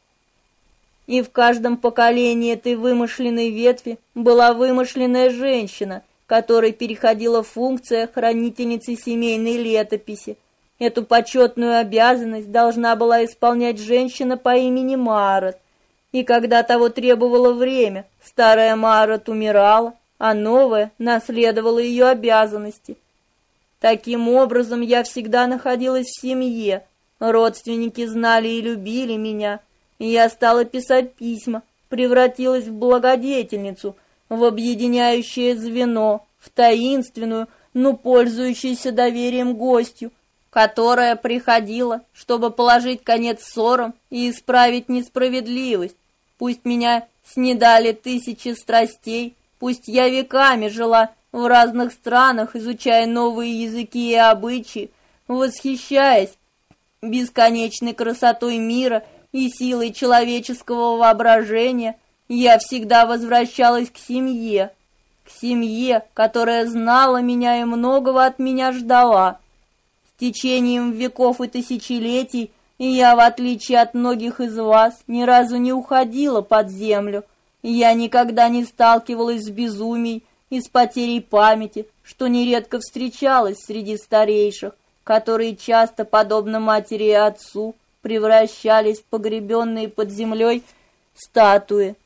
И в каждом поколении этой вымышленной ветви была вымышленная женщина, которой переходила функция хранительницы семейной летописи – Эту почетную обязанность должна была исполнять женщина по имени Марат. И когда того требовало время, старая Марат умирала, а новая наследовала ее обязанности. Таким образом, я всегда находилась в семье. Родственники знали и любили меня. Я стала писать письма, превратилась в благодетельницу, в объединяющее звено, в таинственную, но пользующуюся доверием гостью, которая приходила, чтобы положить конец ссорам и исправить несправедливость. Пусть меня снедали тысячи страстей, пусть я веками жила в разных странах, изучая новые языки и обычаи, восхищаясь бесконечной красотой мира и силой человеческого воображения, я всегда возвращалась к семье, к семье, которая знала меня и многого от меня ждала. Течением веков и тысячелетий я, в отличие от многих из вас, ни разу не уходила под землю. Я никогда не сталкивалась с безумием и с потерей памяти, что нередко встречалось среди старейших, которые часто, подобно матери и отцу, превращались в погребенные под землей статуи.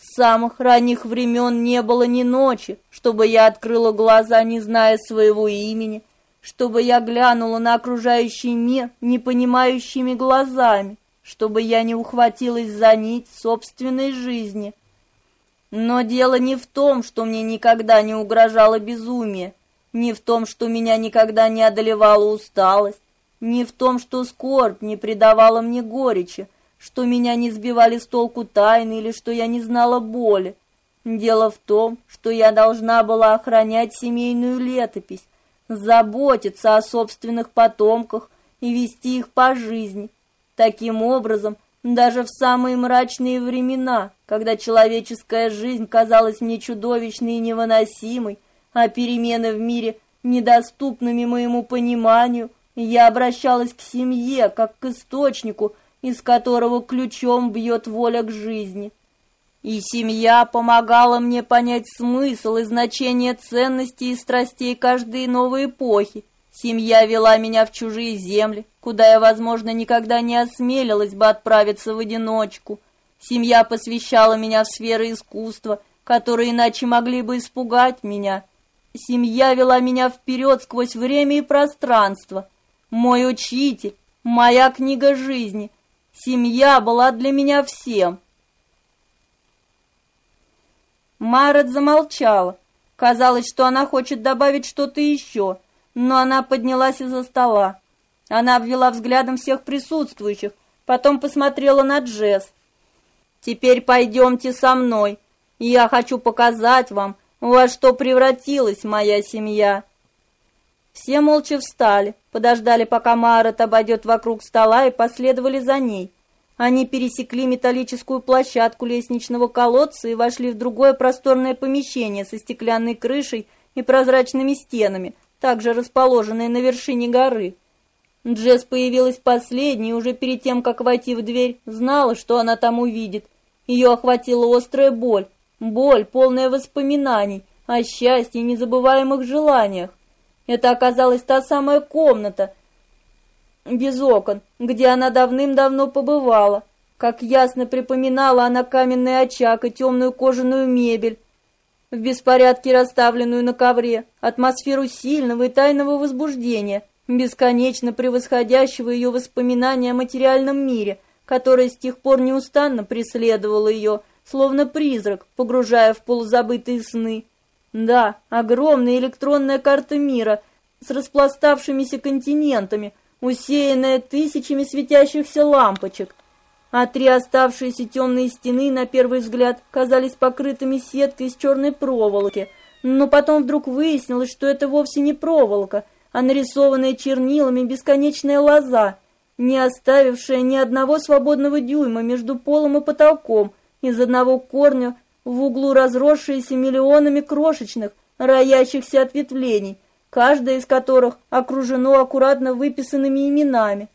С самых ранних времен не было ни ночи, чтобы я открыла глаза, не зная своего имени, чтобы я глянула на окружающий мир непонимающими глазами, чтобы я не ухватилась за нить собственной жизни. Но дело не в том, что мне никогда не угрожало безумие, не в том, что меня никогда не одолевала усталость, не в том, что скорбь не придавала мне горечи, что меня не сбивали с толку тайны или что я не знала боли. Дело в том, что я должна была охранять семейную летопись, заботиться о собственных потомках и вести их по жизни. Таким образом, даже в самые мрачные времена, когда человеческая жизнь казалась мне чудовищной и невыносимой, а перемены в мире недоступными моему пониманию, я обращалась к семье, как к источнику, из которого ключом бьет воля к жизни. И семья помогала мне понять смысл и значение ценностей и страстей каждой новой эпохи. Семья вела меня в чужие земли, куда я, возможно, никогда не осмелилась бы отправиться в одиночку. Семья посвящала меня в сферы искусства, которые иначе могли бы испугать меня. Семья вела меня вперед сквозь время и пространство. Мой учитель, моя книга жизни. Семья была для меня всем. Марет замолчала. Казалось, что она хочет добавить что-то еще, но она поднялась из-за стола. Она обвела взглядом всех присутствующих, потом посмотрела на Джесс. «Теперь пойдемте со мной. Я хочу показать вам, во что превратилась моя семья». Все молча встали, подождали, пока Марет обойдет вокруг стола и последовали за ней. Они пересекли металлическую площадку лестничного колодца и вошли в другое просторное помещение со стеклянной крышей и прозрачными стенами, также расположенное на вершине горы. Джесс появилась последней, уже перед тем, как войти в дверь, знала, что она там увидит. Ее охватила острая боль, боль, полная воспоминаний о счастье и незабываемых желаниях. Это оказалась та самая комната, без окон, где она давным-давно побывала. Как ясно припоминала она каменный очаг и темную кожаную мебель, в беспорядке расставленную на ковре, атмосферу сильного и тайного возбуждения, бесконечно превосходящего ее воспоминания о материальном мире, которое с тех пор неустанно преследовало ее, словно призрак, погружая в полузабытые сны. Да, огромная электронная карта мира с распластавшимися континентами – усеянная тысячами светящихся лампочек, а три оставшиеся темные стены, на первый взгляд, казались покрытыми сеткой из черной проволоки, но потом вдруг выяснилось, что это вовсе не проволока, а нарисованная чернилами бесконечная лоза, не оставившая ни одного свободного дюйма между полом и потолком, из одного корня в углу разросшиеся миллионами крошечных, роящихся ответвлений – каждое из которых окружено аккуратно выписанными именами.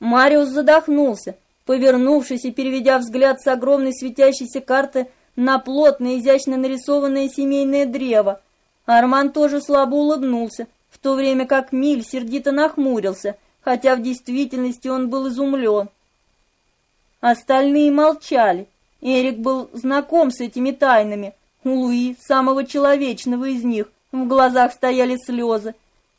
Мариус задохнулся, повернувшись и переведя взгляд с огромной светящейся карты на плотное, изящно нарисованное семейное древо. Арман тоже слабо улыбнулся, в то время как Миль сердито нахмурился, хотя в действительности он был изумлен. Остальные молчали. Эрик был знаком с этими тайнами. У Луи, самого человечного из них, в глазах стояли слезы.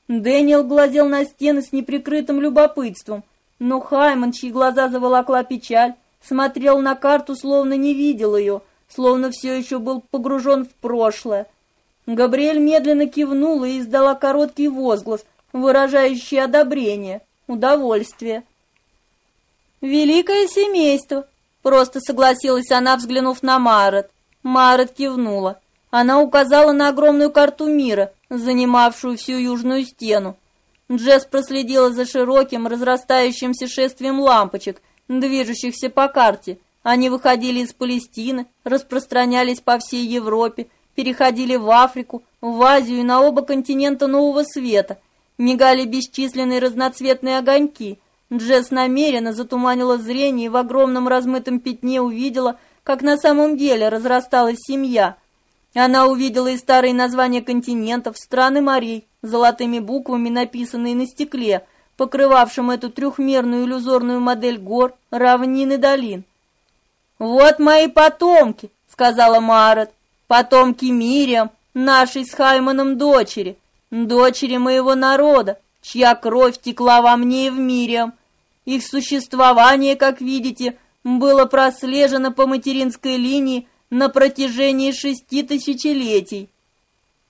Дэниел глазел на стены с неприкрытым любопытством, но Хайман, чьи глаза заволокла печаль, смотрел на карту, словно не видел ее, словно все еще был погружен в прошлое. Габриэль медленно кивнула и издала короткий возглас, выражающий одобрение, удовольствие. «Великое семейство!» — просто согласилась она, взглянув на Марет. Марет кивнула. Она указала на огромную карту мира, занимавшую всю южную стену. Джесс проследила за широким, разрастающимся шествием лампочек, движущихся по карте. Они выходили из Палестины, распространялись по всей Европе, переходили в Африку, в Азию и на оба континента Нового Света. Мигали бесчисленные разноцветные огоньки. Джесс намеренно затуманила зрение и в огромном размытом пятне увидела, как на самом деле разрасталась семья. Она увидела и старые названия континентов, стран и морей, золотыми буквами написанные на стекле, покрывавшем эту трехмерную иллюзорную модель гор, равнин и долин. «Вот мои потомки», — сказала Марет, — «потомки Мириам, нашей с Хайманом дочери, дочери моего народа, чья кровь текла во мне и в Мириам. Их существование, как видите, было прослежено по материнской линии на протяжении шести тысячелетий.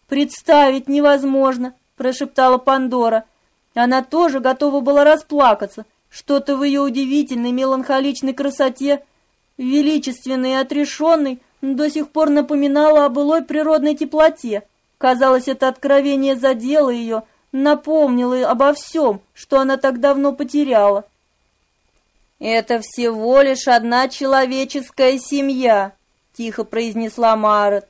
«Представить невозможно», — прошептала Пандора. Она тоже готова была расплакаться. Что-то в ее удивительной меланхоличной красоте, величественной и отрешенной, до сих пор напоминало о былой природной теплоте. Казалось, это откровение задело ее, напомнило обо всем, что она так давно потеряла. «Это всего лишь одна человеческая семья», — тихо произнесла Марет.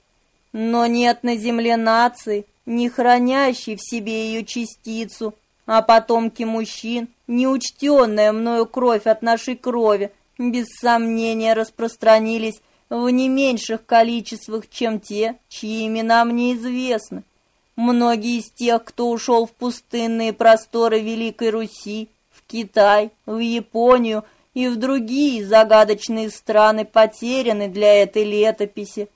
«Но нет на земле нации, не хранящей в себе ее частицу, а потомки мужчин, неучтенная мною кровь от нашей крови, без сомнения распространились в не меньших количествах, чем те, чьи имена мне известны. Многие из тех, кто ушел в пустынные просторы Великой Руси, в Китай, в Японию — и в другие загадочные страны потеряны для этой летописи,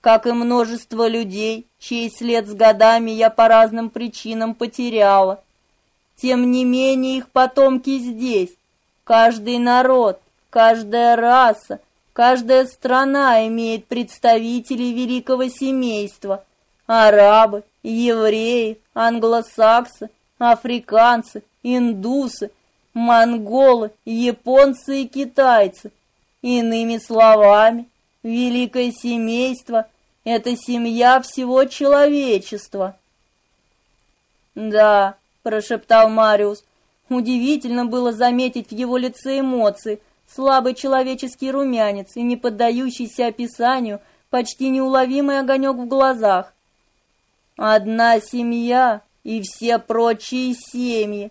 как и множество людей, чей след с годами я по разным причинам потеряла. Тем не менее их потомки здесь, каждый народ, каждая раса, каждая страна имеет представителей великого семейства, арабы, евреи, англосаксы, африканцы, индусы, монголы, японцы и китайцы. Иными словами, великое семейство — это семья всего человечества. «Да», — прошептал Мариус, — удивительно было заметить в его лице эмоции, слабый человеческий румянец и не поддающийся описанию, почти неуловимый огонек в глазах. «Одна семья и все прочие семьи»,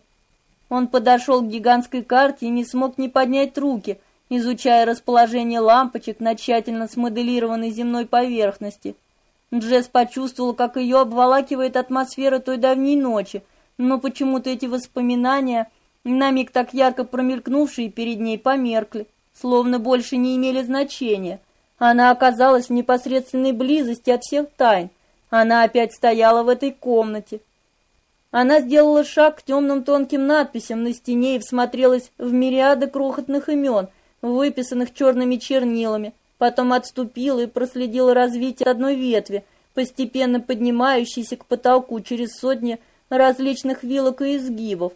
он подошел к гигантской карте и не смог не поднять руки, изучая расположение лампочек на тщательно смоделированной земной поверхности. Джесс почувствовал, как ее обволакивает атмосфера той давней ночи, но почему-то эти воспоминания, на миг так ярко промелькнувшие перед ней, померкли, словно больше не имели значения. Она оказалась в непосредственной близости от всех тайн. Она опять стояла в этой комнате, она сделала шаг к темным тонким надписям на стене и всмотрелась в мириады крохотных имен, выписанных черными чернилами, потом отступила и проследила развитие одной ветви, постепенно поднимающейся к потолку через сотни различных вилок и изгибов.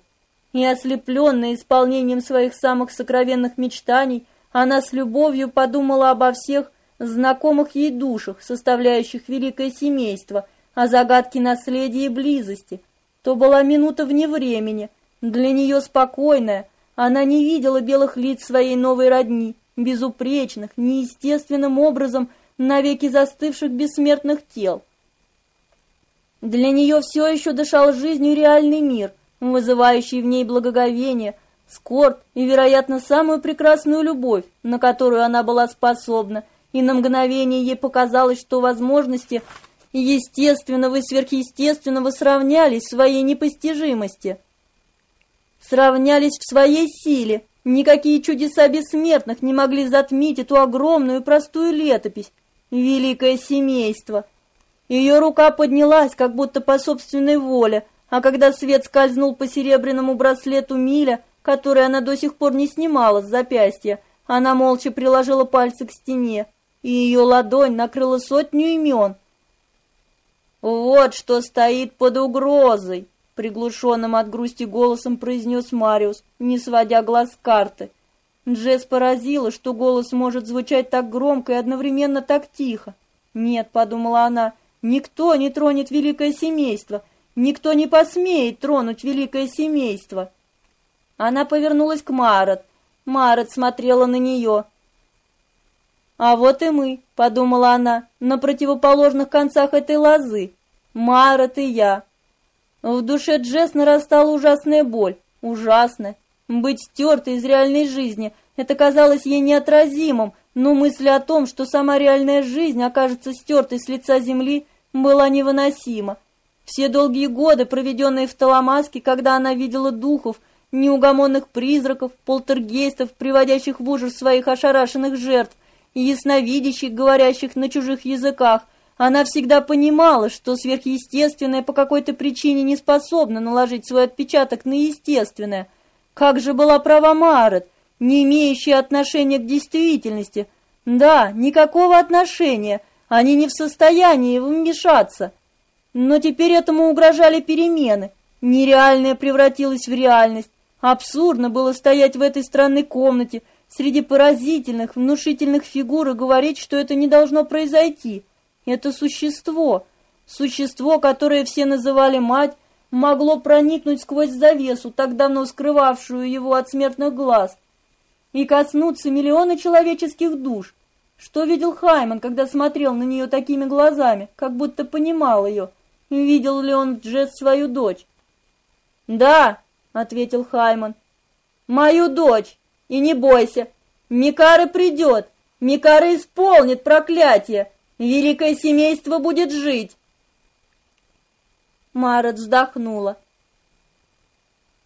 И ослепленная исполнением своих самых сокровенных мечтаний, она с любовью подумала обо всех знакомых ей душах, составляющих великое семейство, о загадке наследия и близости, то была минута вне времени, для нее спокойная, она не видела белых лиц своей новой родни, безупречных, неестественным образом навеки застывших бессмертных тел. Для нее все еще дышал жизнью реальный мир, вызывающий в ней благоговение, скорбь и, вероятно, самую прекрасную любовь, на которую она была способна, и на мгновение ей показалось, что возможности естественного и сверхъестественного сравнялись в своей непостижимости. Сравнялись в своей силе. Никакие чудеса бессмертных не могли затмить эту огромную и простую летопись. Великое семейство. Ее рука поднялась, как будто по собственной воле, а когда свет скользнул по серебряному браслету Миля, который она до сих пор не снимала с запястья, она молча приложила пальцы к стене, и ее ладонь накрыла сотню имен — «Вот что стоит под угрозой!» Приглушенным от грусти голосом произнес Мариус, не сводя глаз с карты. Джесс поразила, что голос может звучать так громко и одновременно так тихо. «Нет», — подумала она, — «никто не тронет великое семейство, Никто не посмеет тронуть великое семейство. Она повернулась к Марат. Марат смотрела на нее. «А вот и мы», — подумала она, — «на противоположных концах этой лозы. Марат и я». В душе Джесс нарастала ужасная боль. Ужасная. Быть стертой из реальной жизни — это казалось ей неотразимым, но мысль о том, что сама реальная жизнь окажется стертой с лица земли, была невыносима. Все долгие годы, проведенные в Таламаске, когда она видела духов, неугомонных призраков, полтергейстов, приводящих в ужас своих ошарашенных жертв, и ясновидящих, говорящих на чужих языках, она всегда понимала, что сверхъестественное по какой-то причине не способно наложить свой отпечаток на естественное. Как же была права Марет, не имеющая отношения к действительности. Да, никакого отношения, они не в состоянии вмешаться. Но теперь этому угрожали перемены. Нереальное превратилось в реальность. Абсурдно было стоять в этой странной комнате, среди поразительных, внушительных фигур и говорить, что это не должно произойти. Это существо, существо, которое все называли мать, могло проникнуть сквозь завесу, так давно скрывавшую его от смертных глаз, и коснуться миллиона человеческих душ. Что видел Хайман, когда смотрел на нее такими глазами, как будто понимал ее? Видел ли он Джесс свою дочь? «Да», — ответил Хайман, — «мою дочь, и не бойся, Микара придет, Микара исполнит проклятие, великое семейство будет жить». Марат вздохнула.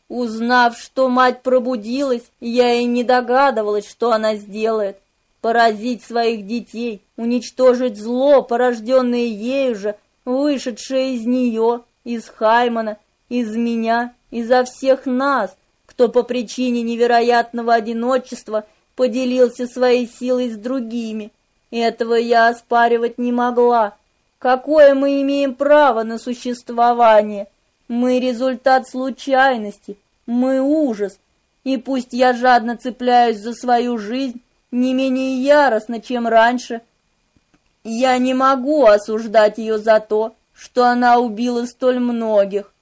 Узнав, что мать пробудилась, я и не догадывалась, что она сделает. Поразить своих детей, уничтожить зло, порожденное ею же, вышедшее из нее, из Хаймана, из меня, изо всех нас, кто по причине невероятного одиночества поделился своей силой с другими. Этого я оспаривать не могла. Какое мы имеем право на существование? Мы результат случайности, мы ужас, и пусть я жадно цепляюсь за свою жизнь, не менее яростно, чем раньше, я не могу осуждать ее за то, что она убила столь многих.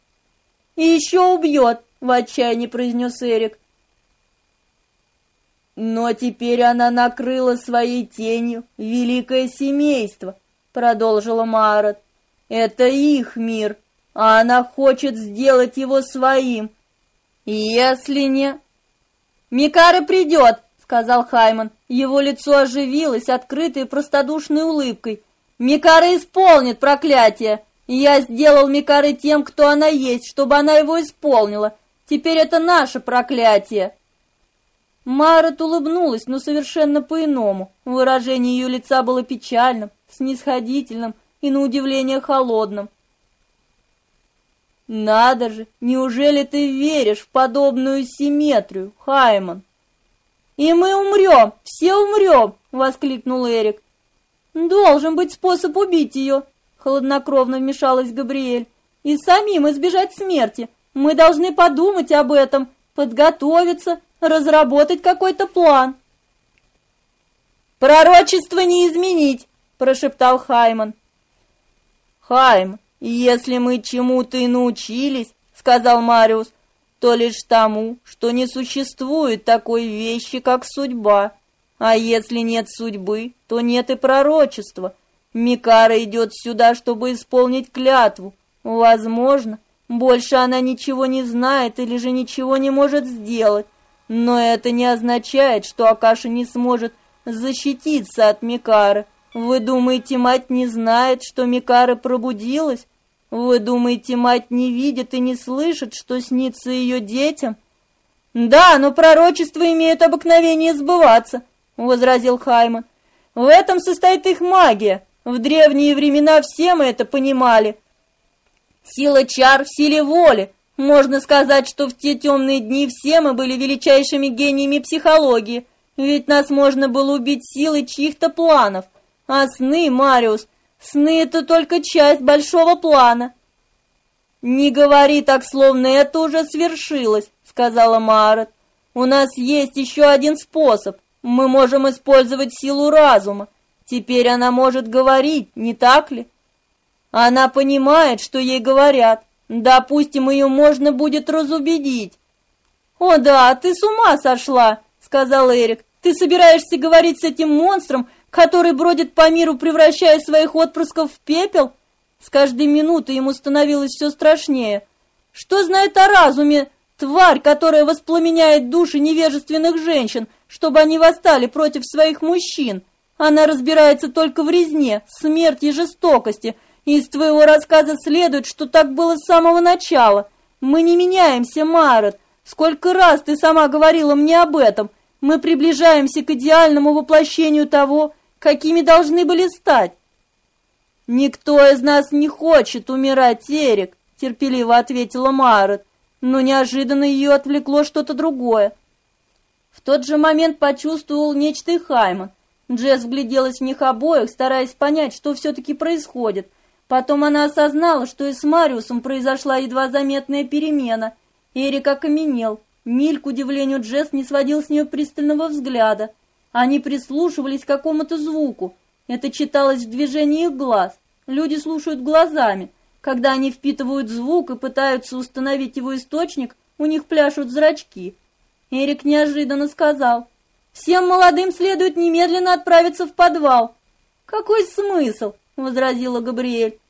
И еще убьет, в отчаянии произнес Эрик. Но теперь она накрыла своей тенью великое семейство, продолжила Марат. Это их мир, а она хочет сделать его своим. «Если не...» «Микара придет!» — сказал Хайман. Его лицо оживилось открытой простодушной улыбкой. «Микара исполнит проклятие! Я сделал Микары тем, кто она есть, чтобы она его исполнила. Теперь это наше проклятие!» Марет улыбнулась, но совершенно по-иному. Выражение ее лица было печальным, снисходительным и, на удивление, холодным. Надо же, неужели ты веришь в подобную симметрию, Хайман? И мы умрем, все умрем, воскликнул Эрик. Должен быть способ убить ее, холоднокровно вмешалась Габриэль. И самим избежать смерти. Мы должны подумать об этом, подготовиться, разработать какой-то план. Пророчество не изменить, прошептал Хайман. Хайм, «Если мы чему-то и научились, — сказал Мариус, — то лишь тому, что не существует такой вещи, как судьба. А если нет судьбы, то нет и пророчества. Микара идет сюда, чтобы исполнить клятву. Возможно, больше она ничего не знает или же ничего не может сделать. Но это не означает, что Акаша не сможет защититься от Микары. Вы думаете, мать не знает, что Микара пробудилась? Вы думаете, мать не видит и не слышит, что снится ее детям? Да, но пророчества имеют обыкновение сбываться, возразил Хайман. В этом состоит их магия. В древние времена все мы это понимали. Сила чар в силе воли. Можно сказать, что в те темные дни все мы были величайшими гениями психологии, ведь нас можно было убить силой чьих-то планов. А сны, Мариус, Сны — это только часть большого плана. «Не говори так, словно это уже свершилось», — сказала Марет. «У нас есть еще один способ. Мы можем использовать силу разума. Теперь она может говорить, не так ли?» Она понимает, что ей говорят. Допустим, ее можно будет разубедить. «О да, ты с ума сошла!» — сказал Эрик. «Ты собираешься говорить с этим монстром, который бродит по миру, превращая своих отпрысков в пепел?» С каждой минутой ему становилось все страшнее. «Что знает о разуме тварь, которая воспламеняет души невежественных женщин, чтобы они восстали против своих мужчин? Она разбирается только в резне, смерти и жестокости, из твоего рассказа следует, что так было с самого начала. Мы не меняемся, Марет. Сколько раз ты сама говорила мне об этом. Мы приближаемся к идеальному воплощению того, какими должны были стать. Никто из нас не хочет умирать, Эрик, терпеливо ответила Марет, но неожиданно ее отвлекло что-то другое. В тот же момент почувствовал нечто и Хайман. Джесс вгляделась в них обоих, стараясь понять, что все-таки происходит – Потом она осознала, что и с Мариусом произошла едва заметная перемена. Эрик окаменел. Миль, к удивлению Джесс, не сводил с нее пристального взгляда. Они прислушивались к какому-то звуку. Это читалось в движении их глаз. Люди слушают глазами. Когда они впитывают звук и пытаются установить его источник, у них пляшут зрачки. Эрик неожиданно сказал, «Всем молодым следует немедленно отправиться в подвал». «Какой смысл?» — возразила Габриэль.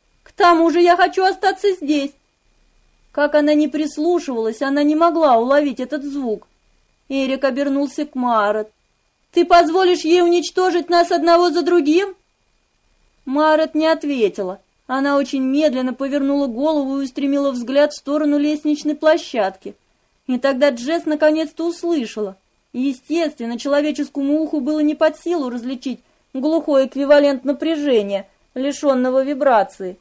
Тому же я хочу остаться здесь. Как она не прислушивалась, она не могла уловить этот звук. Эрик обернулся к Марет. «Ты позволишь ей уничтожить нас одного за другим?» Марет не ответила. Она очень медленно повернула голову и устремила взгляд в сторону лестничной площадки. И тогда Джесс наконец-то услышала. Естественно, человеческому уху было не под силу различить глухой эквивалент напряжения, лишенного вибрации.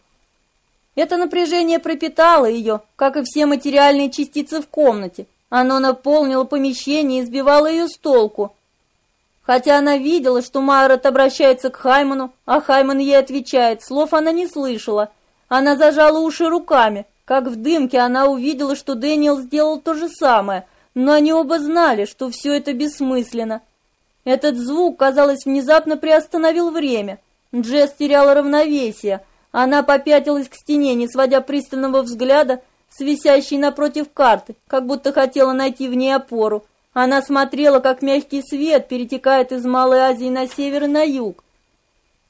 Это напряжение пропитало ее, как и все материальные частицы в комнате. Оно наполнило помещение и сбивало ее с толку. Хотя она видела, что Майрот обращается к Хайману, а Хайман ей отвечает, слов она не слышала. Она зажала уши руками. Как в дымке она увидела, что Дэниел сделал то же самое, но они оба знали, что все это бессмысленно. Этот звук, казалось, внезапно приостановил время. Джесс теряла равновесие – она попятилась к стене, не сводя пристального взгляда с напротив карты, как будто хотела найти в ней опору. Она смотрела, как мягкий свет перетекает из Малой Азии на север и на юг.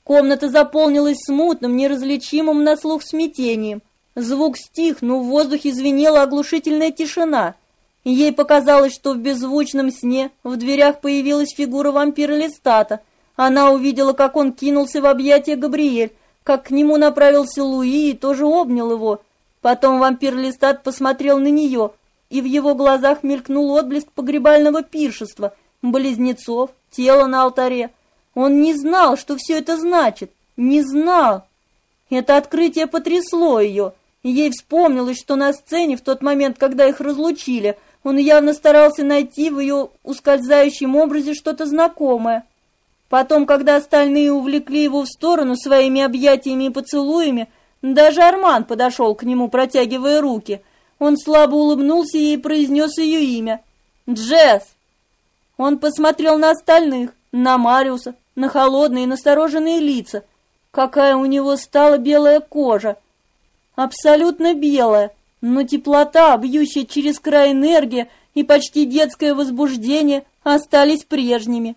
Комната заполнилась смутным, неразличимым на слух смятением. Звук стих, но в воздухе звенела оглушительная тишина. Ей показалось, что в беззвучном сне в дверях появилась фигура вампира Листата. Она увидела, как он кинулся в объятия Габриэль, как к нему направился Луи и тоже обнял его. Потом вампир Листат посмотрел на нее, и в его глазах мелькнул отблеск погребального пиршества, близнецов, тело на алтаре. Он не знал, что все это значит, не знал. Это открытие потрясло ее. Ей вспомнилось, что на сцене в тот момент, когда их разлучили, он явно старался найти в ее ускользающем образе что-то знакомое. Потом, когда остальные увлекли его в сторону своими объятиями и поцелуями, даже Арман подошел к нему, протягивая руки. Он слабо улыбнулся ей и произнес ее имя. «Джесс!» Он посмотрел на остальных, на Мариуса, на холодные настороженные лица. Какая у него стала белая кожа! Абсолютно белая, но теплота, бьющая через край энергия и почти детское возбуждение остались прежними.